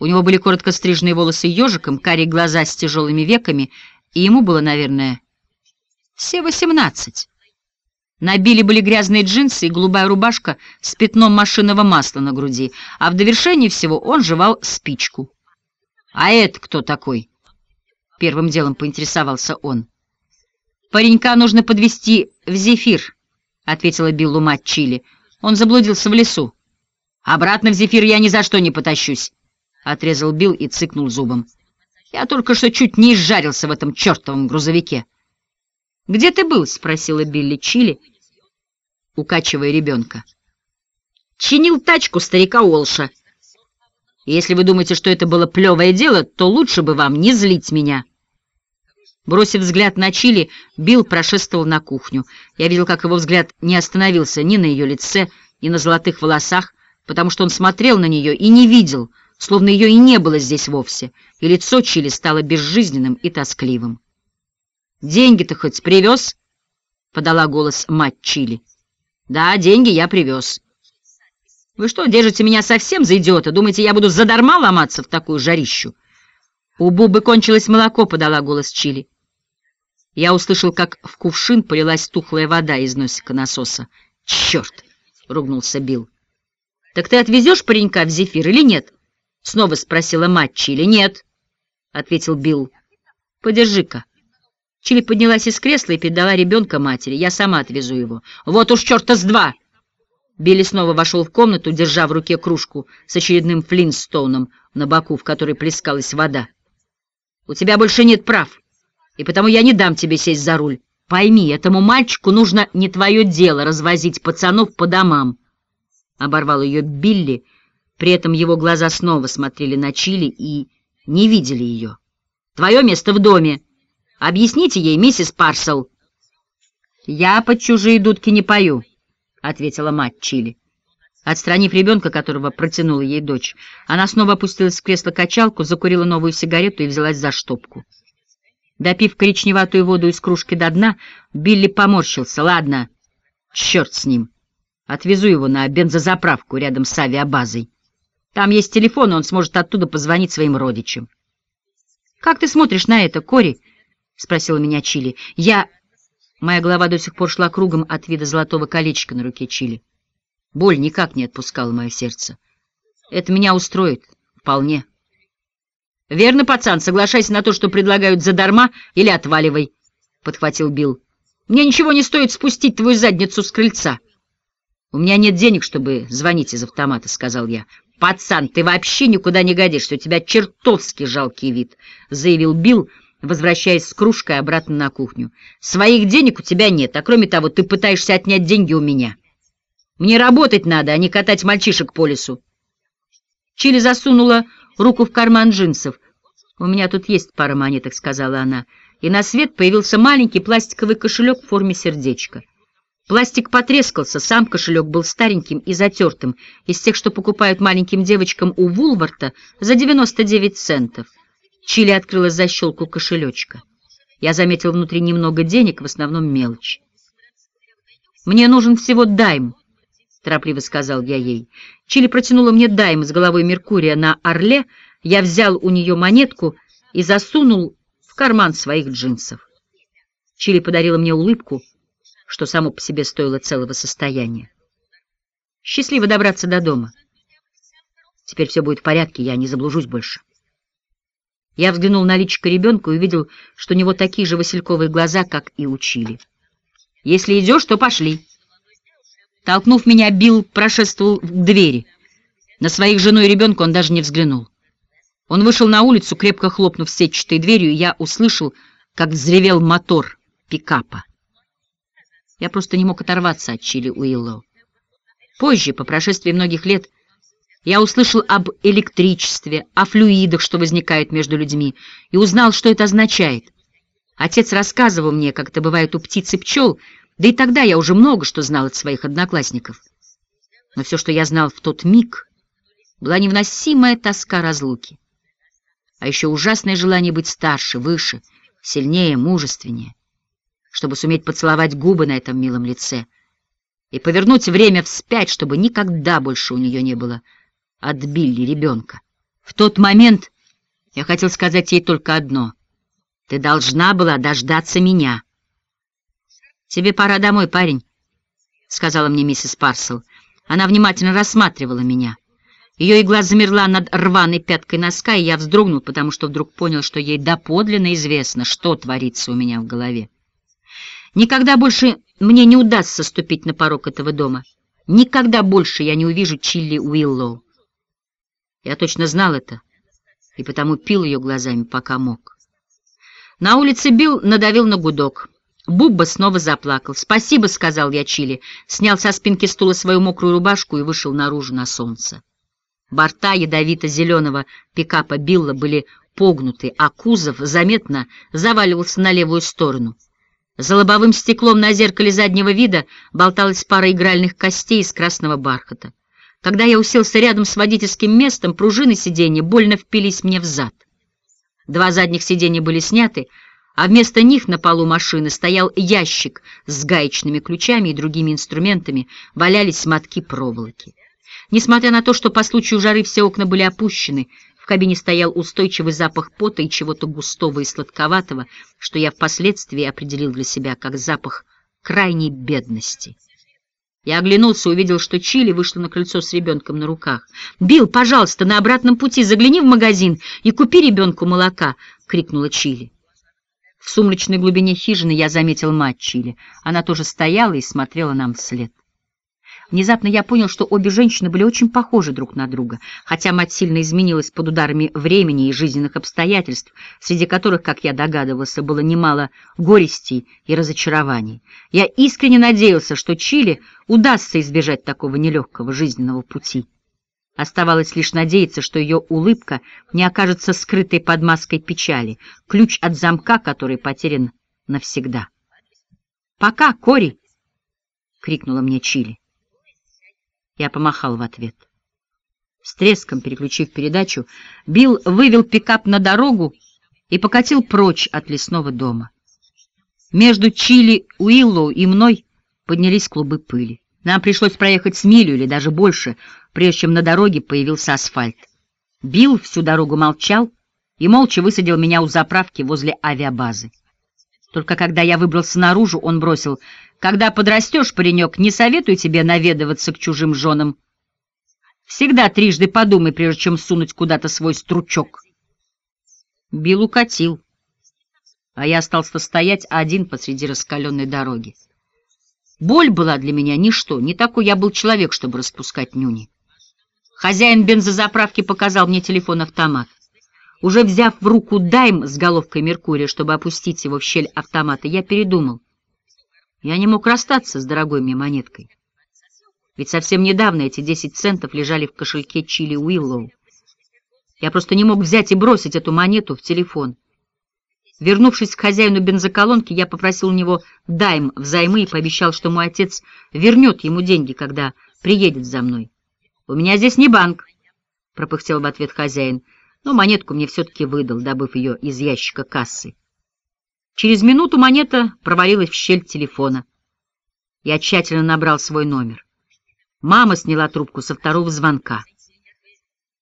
У него были коротко стриженные волосы ежиком, карие глаза с тяжелыми веками и ему было, наверное, все восемнадцать. На Билли были грязные джинсы и голубая рубашка с пятном машинного масла на груди, а в довершении всего он жевал спичку. «А это кто такой?» — первым делом поинтересовался он. «Паренька нужно подвести в зефир», — ответила Биллу мать Чили. «Он заблудился в лесу». «Обратно в зефир я ни за что не потащусь», — отрезал Билл и цыкнул зубом. Я только что чуть не изжарился в этом чертовом грузовике. — Где ты был? — спросила Билли Чили, укачивая ребенка. — Чинил тачку старика Олша. Если вы думаете, что это было плевое дело, то лучше бы вам не злить меня. Бросив взгляд на Чили, Билл прошествовал на кухню. Я видел, как его взгляд не остановился ни на ее лице, ни на золотых волосах, потому что он смотрел на нее и не видел, словно ее и не было здесь вовсе, и лицо Чили стало безжизненным и тоскливым. «Деньги ты хоть привез?» — подала голос мать Чили. «Да, деньги я привез». «Вы что, держите меня совсем за идиота? Думаете, я буду задарма ломаться в такую жарищу?» «У Бубы кончилось молоко», — подала голос Чили. Я услышал, как в кувшин полилась тухлая вода из носика насоса. «Черт!» — ругнулся Билл. «Так ты отвезешь паренька в зефир или нет?» — снова спросила мать Чили. «Нет», — ответил Билл. «Подержи-ка». Чили поднялась из кресла и передала ребенка матери. «Я сама отвезу его». «Вот уж черта с два!» Билли снова вошел в комнату, держа в руке кружку с очередным флинстоуном на боку, в которой плескалась вода. «У тебя больше нет прав, и потому я не дам тебе сесть за руль. Пойми, этому мальчику нужно не твое дело развозить пацанов по домам». Оборвал ее Билли, при этом его глаза снова смотрели на Чили и не видели ее. «Твое место в доме. Объясните ей, миссис Парсел». «Я под чужие дудки не пою», — ответила мать Чили. Отстранив ребенка, которого протянула ей дочь, она снова опустилась в кресло-качалку, закурила новую сигарету и взялась за штопку. Допив коричневатую воду из кружки до дна, Билли поморщился. «Ладно, черт с ним. Отвезу его на бензозаправку рядом с авиабазой. Там есть телефон, и он сможет оттуда позвонить своим родичам». «Как ты смотришь на это, Кори?» — спросила меня Чили. «Я...» Моя голова до сих пор шла кругом от вида золотого колечка на руке Чили. Боль никак не отпускала мое сердце. Это меня устроит. Вполне. «Верно, пацан, соглашайся на то, что предлагают задарма, или отваливай», — подхватил Билл. «Мне ничего не стоит спустить твою задницу с крыльца». «У меня нет денег, чтобы звонить из автомата», — сказал я. «Пацан, ты вообще никуда не годишься, у тебя чертовски жалкий вид», — заявил Билл, возвращаясь с кружкой обратно на кухню. «Своих денег у тебя нет, а кроме того, ты пытаешься отнять деньги у меня». Мне работать надо, а не катать мальчишек по лесу. Чили засунула руку в карман джинсов. «У меня тут есть пара монеток», — сказала она. И на свет появился маленький пластиковый кошелек в форме сердечка. Пластик потрескался, сам кошелек был стареньким и затертым, из тех, что покупают маленьким девочкам у Вулварта за 99 центов. Чили открыла защелку кошелечка. Я заметил внутри немного денег, в основном мелочь. «Мне нужен всего дайм», — торопливо сказал я ей. Чили протянула мне дайм с головой Меркурия на орле, я взял у нее монетку и засунул в карман своих джинсов. Чили подарила мне улыбку, что само по себе стоило целого состояния. Счастливо добраться до дома. Теперь все будет в порядке, я не заблужусь больше. Я взглянул на личико ребенка и увидел, что у него такие же васильковые глаза, как и у Чили. «Если идешь, то пошли». Толкнув меня, Билл прошествовал к двери. На своих жену и ребенка он даже не взглянул. Он вышел на улицу, крепко хлопнув сетчатой дверью, и я услышал, как взревел мотор пикапа. Я просто не мог оторваться от Чили Уиллоу. Позже, по прошествии многих лет, я услышал об электричестве, о флюидах, что возникают между людьми, и узнал, что это означает. Отец рассказывал мне, как это бывает у птиц и пчел — да и тогда я уже много что знал от своих одноклассников. Но все, что я знал в тот миг, была невносимая тоска разлуки. А еще ужасное желание быть старше, выше, сильнее, мужественнее, чтобы суметь поцеловать губы на этом милом лице и повернуть время вспять, чтобы никогда больше у нее не было от Билли ребенка. В тот момент я хотел сказать ей только одно. Ты должна была дождаться меня. «Тебе пора домой, парень», — сказала мне миссис Парсел. Она внимательно рассматривала меня. Ее игла замерла над рваной пяткой носка, и я вздрогнул, потому что вдруг понял, что ей доподлинно известно, что творится у меня в голове. Никогда больше мне не удастся ступить на порог этого дома. Никогда больше я не увижу Чилли Уиллоу. Я точно знал это, и потому пил ее глазами, пока мог. На улице Билл надавил на гудок. Бубба снова заплакал. «Спасибо», — сказал я Чили, снял со спинки стула свою мокрую рубашку и вышел наружу на солнце. Борта ядовито-зеленого пикапа Билла были погнутый, а кузов заметно заваливался на левую сторону. За лобовым стеклом на зеркале заднего вида болталась пара игральных костей из красного бархата. Когда я уселся рядом с водительским местом, пружины сиденья больно впились мне в зад. Два задних сиденья были сняты, а вместо них на полу машины стоял ящик с гаечными ключами и другими инструментами, валялись мотки проволоки. Несмотря на то, что по случаю жары все окна были опущены, кабине стоял устойчивый запах пота и чего-то густого и сладковатого, что я впоследствии определил для себя как запах крайней бедности. Я оглянулся и увидел, что Чили вышла на крыльцо с ребенком на руках. «Билл, пожалуйста, на обратном пути загляни в магазин и купи ребенку молока!» — крикнула Чили. В сумрачной глубине хижины я заметил мать Чили. Она тоже стояла и смотрела нам вслед. Внезапно я понял, что обе женщины были очень похожи друг на друга, хотя мать сильно изменилась под ударами времени и жизненных обстоятельств, среди которых, как я догадывался, было немало горестей и разочарований. Я искренне надеялся, что Чили удастся избежать такого нелегкого жизненного пути. Оставалось лишь надеяться, что ее улыбка не окажется скрытой под маской печали, ключ от замка, который потерян навсегда. «Пока, Кори!» — крикнула мне Чили. Я помахал в ответ. С треском переключив передачу, Билл вывел пикап на дорогу и покатил прочь от лесного дома. Между Чили, Уиллоу и мной поднялись клубы пыли. Нам пришлось проехать с милю или даже больше, прежде чем на дороге появился асфальт. Билл всю дорогу молчал и молча высадил меня у заправки возле авиабазы. Только когда я выбрался наружу, он бросил когда подрастешь, паренек, не советую тебе наведываться к чужим женам. Всегда трижды подумай, прежде чем сунуть куда-то свой стручок. Билл укатил, а я остался стоять один посреди раскаленной дороги. Боль была для меня ничто, не такой я был человек, чтобы распускать нюни. Хозяин бензозаправки показал мне телефон-автомат. Уже взяв в руку дайм с головкой Меркурия, чтобы опустить его в щель автомата, я передумал. Я не мог расстаться с дорогой мне монеткой. Ведь совсем недавно эти десять центов лежали в кошельке Чили Уиллоу. Я просто не мог взять и бросить эту монету в телефон. Вернувшись к хозяину бензоколонки, я попросил у него дайм взаймы и пообещал, что мой отец вернет ему деньги, когда приедет за мной. — У меня здесь не банк, — пропыхтел в ответ хозяин, но монетку мне все-таки выдал, добыв ее из ящика кассы. Через минуту монета провалилась в щель телефона. Я тщательно набрал свой номер. Мама сняла трубку со второго звонка.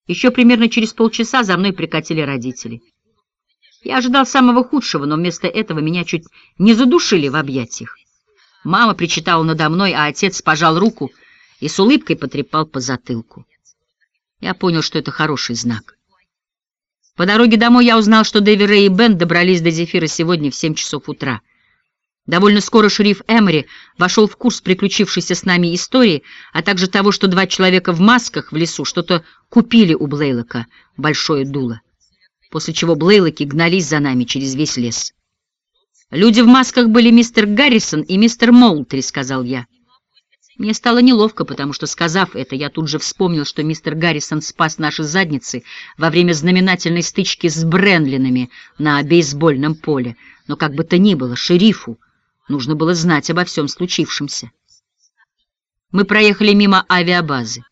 Еще примерно через полчаса за мной прикатили родители. Я ожидал самого худшего, но вместо этого меня чуть не задушили в объятиях. Мама причитала надо мной, а отец пожал руку и с улыбкой потрепал по затылку. Я понял, что это хороший знак. По дороге домой я узнал, что Дэви Рэй и Бен добрались до Зефира сегодня в 7 часов утра. Довольно скоро шериф Эмори вошел в курс приключившейся с нами истории, а также того, что два человека в масках в лесу что-то купили у Блейлока, большое дуло, после чего Блейлоки гнались за нами через весь лес. «Люди в масках были мистер Гаррисон и мистер Моултри», — сказал я. Мне стало неловко, потому что, сказав это, я тут же вспомнил, что мистер Гаррисон спас наши задницы во время знаменательной стычки с Бренлинами на бейсбольном поле. Но как бы то ни было, шерифу нужно было знать обо всем случившемся. Мы проехали мимо авиабазы.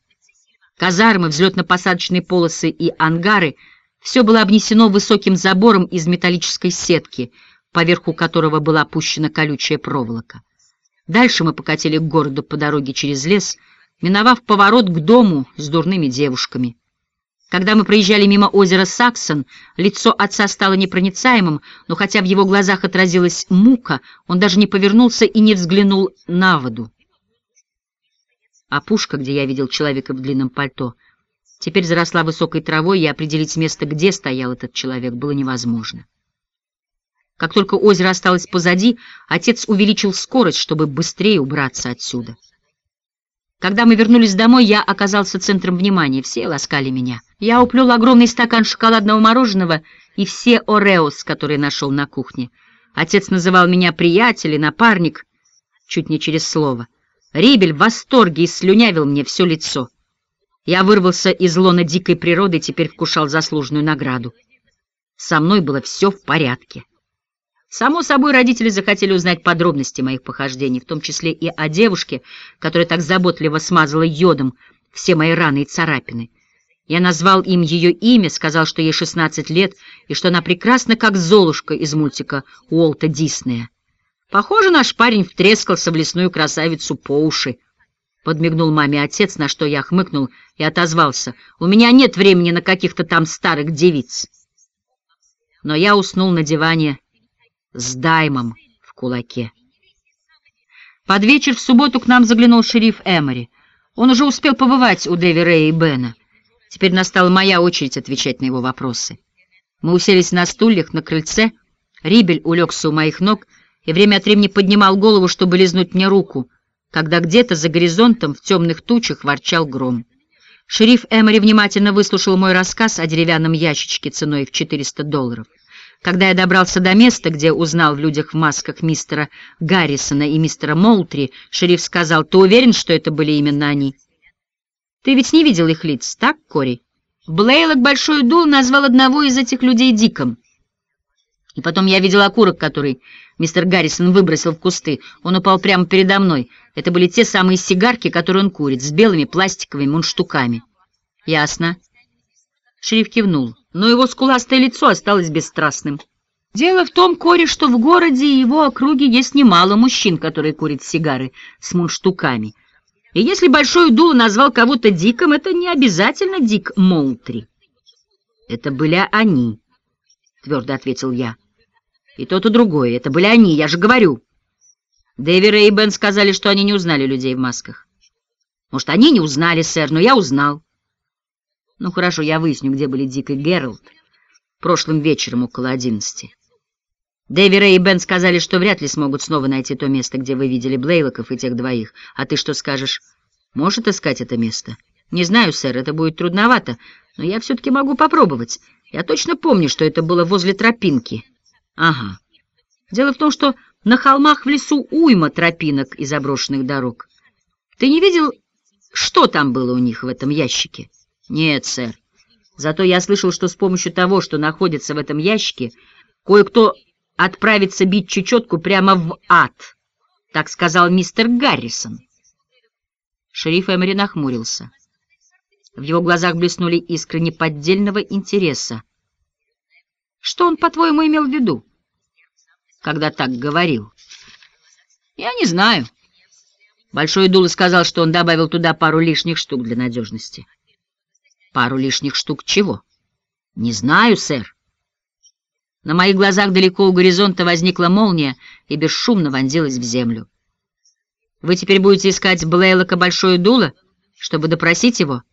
Казармы, взлетно-посадочные полосы и ангары — все было обнесено высоким забором из металлической сетки, поверху которого была опущена колючая проволока. Дальше мы покатили к городу по дороге через лес, миновав поворот к дому с дурными девушками. Когда мы проезжали мимо озера Саксон, лицо отца стало непроницаемым, но хотя в его глазах отразилась мука, он даже не повернулся и не взглянул на воду. А пушка, где я видел человека в длинном пальто, теперь заросла высокой травой, и определить место, где стоял этот человек, было невозможно. Как только озеро осталось позади, отец увеличил скорость, чтобы быстрее убраться отсюда. Когда мы вернулись домой, я оказался центром внимания. Все ласкали меня. Я уплел огромный стакан шоколадного мороженого и все ореос, которые нашел на кухне. Отец называл меня приятель и напарник, чуть не через слово. Рибель в восторге и слюнявил мне все лицо. Я вырвался из лона дикой природы и теперь вкушал заслуженную награду. со мной было все в порядке. Само собой, родители захотели узнать подробности моих похождений, в том числе и о девушке, которая так заботливо смазала йодом все мои раны и царапины. Я назвал им ее имя, сказал, что ей 16 лет, и что она прекрасна, как Золушка из мультика Уолта Диснея. Похоже, наш парень втрескался в лесную красавицу по уши. Подмигнул маме отец, на что я хмыкнул и отозвался. У меня нет времени на каких-то там старых девиц. Но я уснул на диване с даймом в кулаке. Под вечер в субботу к нам заглянул шериф Эмори. Он уже успел побывать у Дэви Рэя и Бена. Теперь настала моя очередь отвечать на его вопросы. Мы уселись на стульях на крыльце, Рибель улегся у моих ног и время от времени поднимал голову, чтобы лизнуть мне руку, когда где-то за горизонтом в темных тучах ворчал гром. Шериф Эмори внимательно выслушал мой рассказ о деревянном ящичке ценой в 400 долларов. Когда я добрался до места, где узнал в людях в масках мистера Гаррисона и мистера Молтри, шериф сказал, «Ты уверен, что это были именно они?» «Ты ведь не видел их лиц, так, Кори?» Блейлок Большой Дул назвал одного из этих людей Диком. И потом я видел окурок, который мистер Гаррисон выбросил в кусты. Он упал прямо передо мной. Это были те самые сигарки, которые он курит, с белыми пластиковыми мундштуками. «Ясно». Шериф кивнул но его скуластое лицо осталось бесстрастным. Дело в том, Кори, что в городе и его округе есть немало мужчин, которые курят сигары с мундштуками. И если Большой Дуло назвал кого-то Диком, это не обязательно Дик Молтри. Это были они, — твердо ответил я. И тот, и другой. Это были они, я же говорю. Дэви и Бен сказали, что они не узнали людей в масках. Может, они не узнали, сэр, но я узнал. Ну хорошо, я выясню, где были Дик и Гералт прошлым вечером около одиннадцати. Дэви Рэй и Бен сказали, что вряд ли смогут снова найти то место, где вы видели Блейлоков и тех двоих. А ты что скажешь? Может искать это место? Не знаю, сэр, это будет трудновато, но я все-таки могу попробовать. Я точно помню, что это было возле тропинки. Ага. Дело в том, что на холмах в лесу уйма тропинок и заброшенных дорог. Ты не видел, что там было у них в этом ящике? Нет, сэр. Зато я слышал, что с помощью того, что находится в этом ящике, кое-кто отправится бить чечетку прямо в ад. Так сказал мистер Гаррисон. Шериф Эмери нахмурился. В его глазах блеснули искры неподдельного интереса. Что он, по-твоему, имел в виду, когда так говорил? Я не знаю. Большой Дуло сказал, что он добавил туда пару лишних штук для надежности. Пару лишних штук чего? Не знаю, сэр. На моих глазах далеко у горизонта возникла молния и бесшумно вонзилась в землю. Вы теперь будете искать Блейлока Большое Дуло, чтобы допросить его?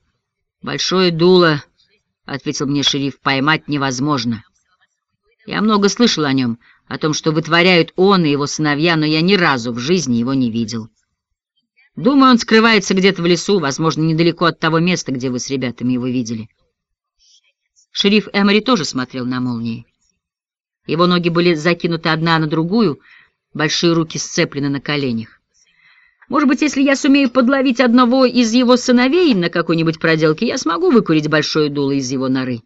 Большое Дуло, — ответил мне шериф, — поймать невозможно. Я много слышал о нем, о том, что вытворяют он и его сыновья, но я ни разу в жизни его не видел. Думаю, он скрывается где-то в лесу, возможно, недалеко от того места, где вы с ребятами его видели. Шериф Эмори тоже смотрел на молнии. Его ноги были закинуты одна на другую, большие руки сцеплены на коленях. Может быть, если я сумею подловить одного из его сыновей на какой-нибудь проделке, я смогу выкурить большое дуло из его норы.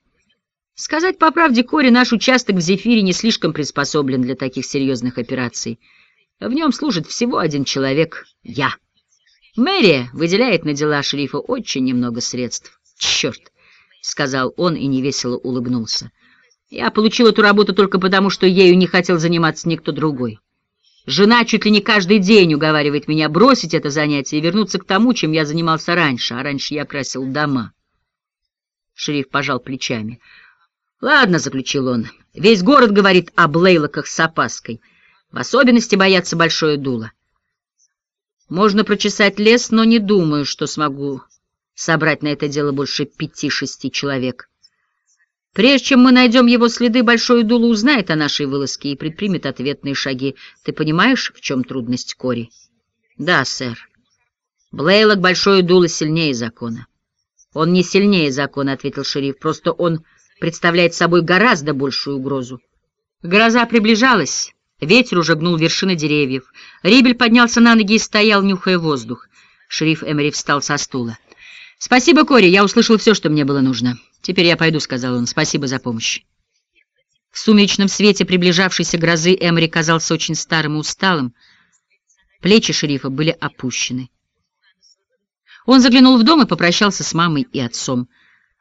Сказать по правде, Кори, наш участок в Зефире не слишком приспособлен для таких серьезных операций. В нем служит всего один человек — я. Мэрия выделяет на дела шерифа очень немного средств. Черт, — сказал он и невесело улыбнулся. Я получил эту работу только потому, что ею не хотел заниматься никто другой. Жена чуть ли не каждый день уговаривает меня бросить это занятие и вернуться к тому, чем я занимался раньше, а раньше я красил дома. Шериф пожал плечами. — Ладно, — заключил он, — весь город говорит о Блейлоках с опаской. В особенности боятся большое дуло. Можно прочесать лес, но не думаю, что смогу собрать на это дело больше пяти-шести человек. Прежде чем мы найдем его следы, Большое Дуло узнает о нашей вылазке и предпримет ответные шаги. Ты понимаешь, в чем трудность Кори? Да, сэр. Блейлок Большое Дуло сильнее закона. Он не сильнее закона, — ответил шериф, — просто он представляет собой гораздо большую угрозу. Гроза приближалась. Ветер уже гнул вершины деревьев. Рибель поднялся на ноги и стоял, нюхая воздух. Шериф Эмери встал со стула. — Спасибо, Кори, я услышал все, что мне было нужно. — Теперь я пойду, — сказал он. — Спасибо за помощь. В сумеречном свете приближавшейся грозы Эмори казался очень старым и усталым. Плечи шерифа были опущены. Он заглянул в дом и попрощался с мамой и отцом.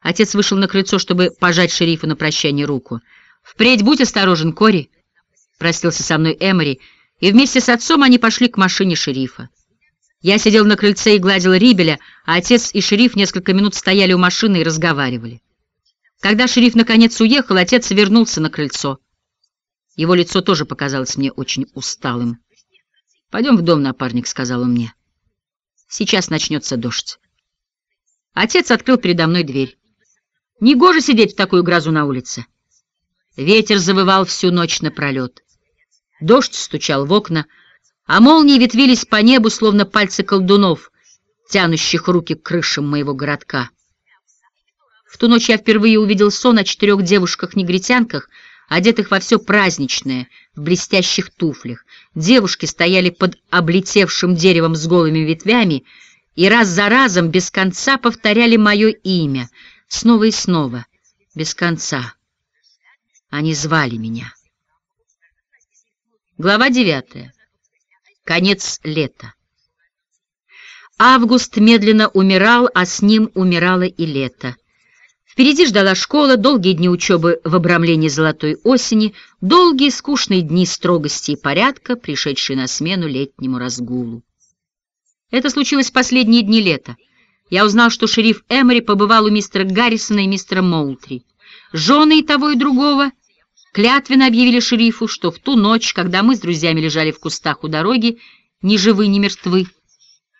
Отец вышел на крыльцо, чтобы пожать шерифу на прощание руку. «Впредь будь осторожен, Кори!» — простился со мной Эмори, и вместе с отцом они пошли к машине шерифа. Я сидел на крыльце и гладил Рибеля, а отец и шериф несколько минут стояли у машины и разговаривали. Когда шериф наконец уехал, отец вернулся на крыльцо. Его лицо тоже показалось мне очень усталым. «Пойдем в дом, напарник», — сказал он мне. «Сейчас начнется дождь». Отец открыл передо мной дверь. Негоже сидеть в такую грозу на улице. Ветер завывал всю ночь напролет. Дождь стучал в окна, а молнии ветвились по небу, словно пальцы колдунов, тянущих руки к крышам моего городка. В ту ночь я впервые увидел сон о четырех девушках-негритянках, одетых во все праздничное, в блестящих туфлях. Девушки стояли под облетевшим деревом с голыми ветвями и раз за разом без конца повторяли мое имя, снова и снова, без конца. Они звали меня. Глава девятая. Конец лета. Август медленно умирал, а с ним умирало и лето. Впереди ждала школа, долгие дни учебы в обрамлении золотой осени, долгие скучные дни строгости и порядка, пришедшие на смену летнему разгулу. Это случилось в последние дни лета. Я узнал, что шериф Эмори побывал у мистера Гаррисона и мистера Моултри. Жены и того, и другого клятвенно объявили шерифу, что в ту ночь, когда мы с друзьями лежали в кустах у дороги, ни живы, ни мертвы,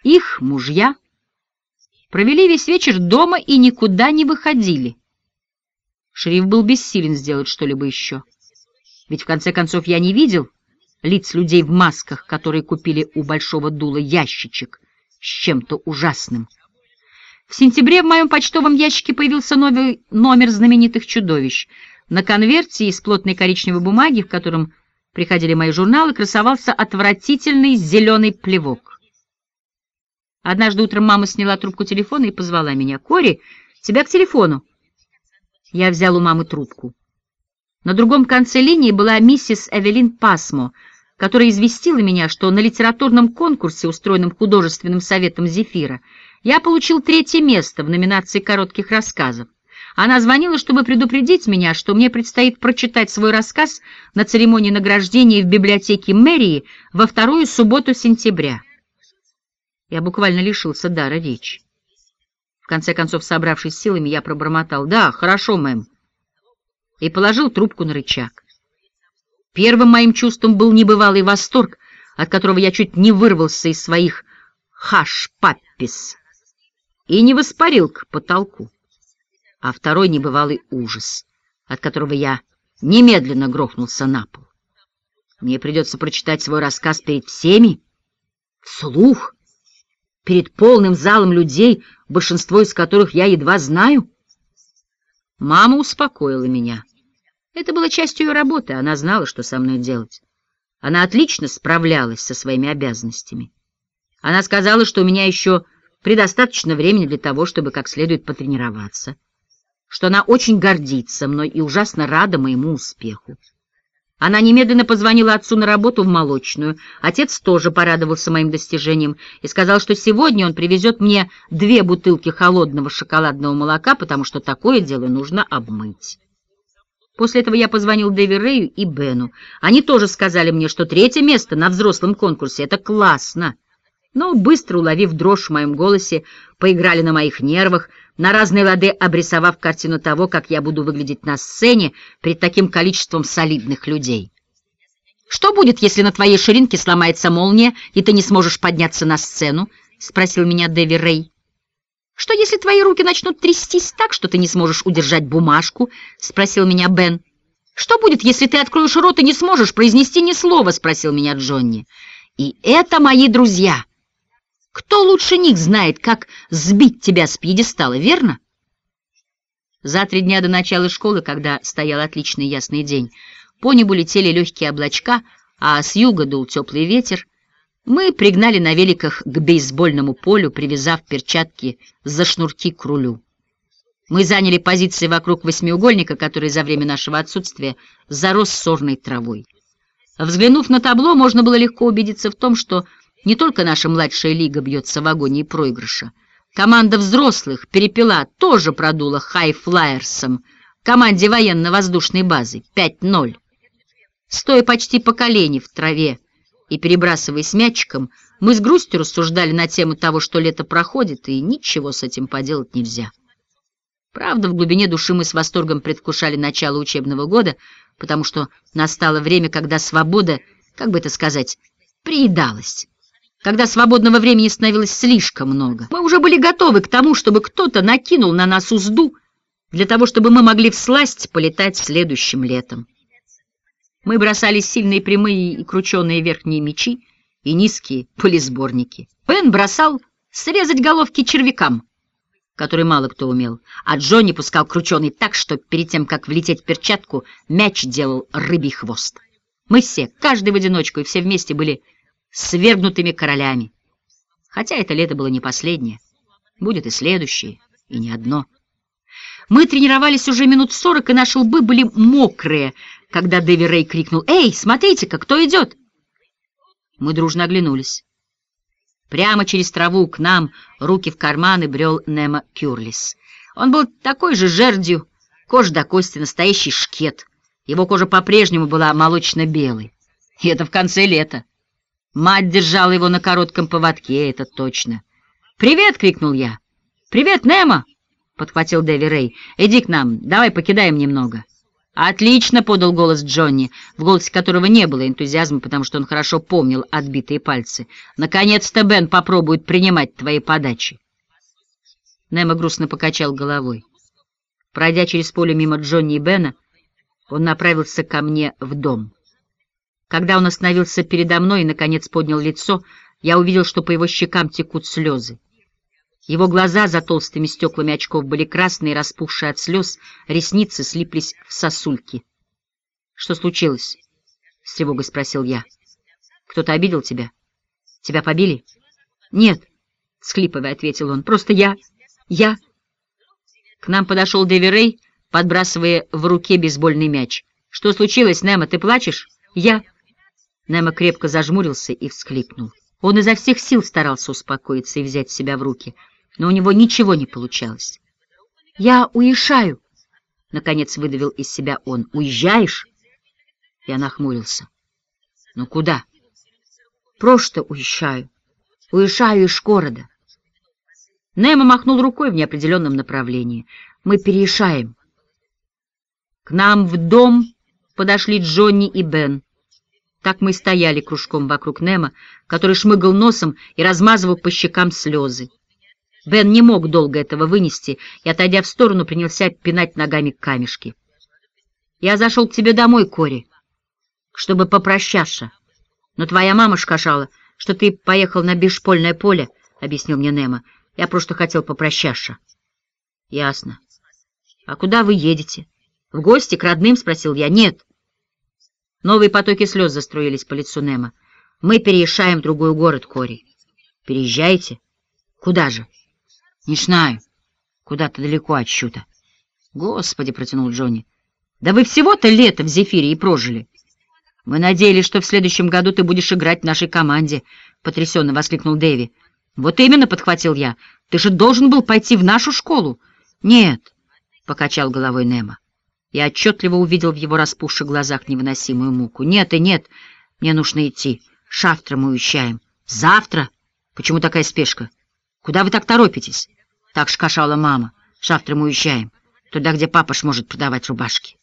их мужья провели весь вечер дома и никуда не выходили. Шериф был бессилен сделать что-либо еще. Ведь, в конце концов, я не видел лиц людей в масках, которые купили у большого дула ящичек с чем-то ужасным. В сентябре в моем почтовом ящике появился новый номер знаменитых чудовищ. На конверте из плотной коричневой бумаги, в котором приходили мои журналы, красовался отвратительный зеленый плевок. Однажды утром мама сняла трубку телефона и позвала меня. «Кори, тебя к телефону!» Я взял у мамы трубку. На другом конце линии была миссис Эвелин Пасмо, которая известила меня, что на литературном конкурсе, устроенном художественным советом «Зефира», я получил третье место в номинации коротких рассказов. Она звонила, чтобы предупредить меня, что мне предстоит прочитать свой рассказ на церемонии награждения в библиотеке мэрии во вторую субботу сентября. Я буквально лишился дара речи. В конце концов, собравшись силами, я пробормотал «Да, хорошо, мэм», и положил трубку на рычаг. Первым моим чувством был небывалый восторг, от которого я чуть не вырвался из своих хаш-паппис и не воспарил к потолку, а второй небывалый ужас, от которого я немедленно грохнулся на пол. Мне придется прочитать свой рассказ перед всеми, вслух, перед полным залом людей, большинство из которых я едва знаю? Мама успокоила меня. Это было частью ее работы, она знала, что со мной делать. Она отлично справлялась со своими обязанностями. Она сказала, что у меня еще предостаточно времени для того, чтобы как следует потренироваться, что она очень гордится мной и ужасно рада моему успеху. Она немедленно позвонила отцу на работу в молочную. Отец тоже порадовался моим достижениям и сказал, что сегодня он привезет мне две бутылки холодного шоколадного молока, потому что такое дело нужно обмыть. После этого я позвонил Дэви Рэю и Бену. Они тоже сказали мне, что третье место на взрослом конкурсе — это классно. Но, быстро уловив дрожь в моем голосе, поиграли на моих нервах, на разные лады обрисовав картину того, как я буду выглядеть на сцене перед таким количеством солидных людей. «Что будет, если на твоей ширинке сломается молния, и ты не сможешь подняться на сцену?» — спросил меня Дэви Рэй. «Что, если твои руки начнут трястись так, что ты не сможешь удержать бумажку?» — спросил меня Бен. «Что будет, если ты откроешь рот и не сможешь произнести ни слова?» — спросил меня Джонни. «И это мои друзья!» Кто лучше них знает, как сбить тебя с пьедестала, верно? За три дня до начала школы, когда стоял отличный ясный день, по небу летели легкие облачка, а с юга дул теплый ветер, мы пригнали на великах к бейсбольному полю, привязав перчатки за шнурки к рулю. Мы заняли позиции вокруг восьмиугольника, который за время нашего отсутствия зарос сорной травой. Взглянув на табло, можно было легко убедиться в том, что не только наша младшая лига бьется в агонии проигрыша. Команда взрослых «Перепела» тоже продула «Хай-флайерсом», команде военно-воздушной базы 5-0. Стоя почти по колени в траве и перебрасываясь мячиком, мы с грустью рассуждали на тему того, что лето проходит, и ничего с этим поделать нельзя. Правда, в глубине души мы с восторгом предвкушали начало учебного года, потому что настало время, когда свобода, как бы это сказать, приедалась. Когда свободного времени становилось слишком много. Мы уже были готовы к тому, чтобы кто-то накинул на нас узду, для того, чтобы мы могли всласть полетать следующим летом. Мы бросали сильные прямые и крученые верхние мечи и низкие полисборники. Бен бросал срезать головки червякам, который мало кто умел, а Джонни пускал крученый так, что перед тем, как влететь в перчатку, мяч делал рыбий хвост. Мы все, каждый в одиночку, и все вместе были свергнутыми королями. Хотя это лето было не последнее, будет и следующее, и не одно. Мы тренировались уже минут сорок, и наши лбы были мокрые, когда Дэви Рэй крикнул «Эй, смотрите-ка, кто идет!» Мы дружно оглянулись. Прямо через траву к нам, руки в карманы, брел Немо Кюрлис. Он был такой же жердью, кожа до кости, настоящий шкет. Его кожа по-прежнему была молочно-белой. И это в конце лета. Мать держала его на коротком поводке, это точно. «Привет!» — крикнул я. «Привет, Немо!» — подхватил Дэви Рэй. «Иди к нам, давай покидаем немного». «Отлично!» — подал голос Джонни, в голосе которого не было энтузиазма, потому что он хорошо помнил отбитые пальцы. «Наконец-то Бен попробует принимать твои подачи!» Немо грустно покачал головой. Пройдя через поле мимо Джонни и Бена, он направился ко мне в дом. Когда он остановился передо мной и, наконец, поднял лицо, я увидел, что по его щекам текут слезы. Его глаза за толстыми стеклами очков были красные, распухшие от слез, ресницы слиплись в сосульки. — Что случилось? — с тревогой спросил я. — Кто-то обидел тебя? Тебя побили? — Нет, — схлипывая ответил он, — просто я... я... К нам подошел Дэви Рэй, подбрасывая в руке бейсбольный мяч. — Что случилось, Немо, ты плачешь? — Я... Немо крепко зажмурился и всхлипнул. Он изо всех сил старался успокоиться и взять себя в руки — но у него ничего не получалось. «Я уезжаю», — наконец выдавил из себя он. «Уезжаешь?» Я нахмурился. «Ну куда?» «Просто уезжаю. Уезжаю из города». Немо махнул рукой в неопределенном направлении. «Мы переезжаем». К нам в дом подошли Джонни и Бен. Так мы стояли кружком вокруг Немо, который шмыгал носом и размазывал по щекам слезы. Бен не мог долго этого вынести и, отойдя в сторону, принялся пинать ногами камешки. «Я зашел к тебе домой, Кори, чтобы попрощаться. Но твоя мама сказала, что ты поехал на бишпольное поле», — объяснил мне Немо. «Я просто хотел попрощаться». «Ясно. А куда вы едете? В гости к родным?» — спросил я. «Нет». Новые потоки слез заструились по лицу Немо. «Мы переезжаем в другой город, Кори». «Переезжаете? Куда же?» Не знаю. Куда-то далеко отсюда. Господи, протянул Джонни. Да вы всего-то лето в Зефире и прожили. Мы надеялись, что в следующем году ты будешь играть в нашей команде, потрясенно воскликнул Дэви. Вот именно, подхватил я. Ты же должен был пойти в нашу школу. Нет, покачал головой Немо. Я отчетливо увидел в его распухших глазах невыносимую муку. Нет и нет, мне нужно идти. Завтра мы уезжаем. Завтра? Почему такая спешка? Куда вы так торопитесь? Так шкашала мама. Завтра мы уезжаем. Туда, где папа сможет продавать рубашки.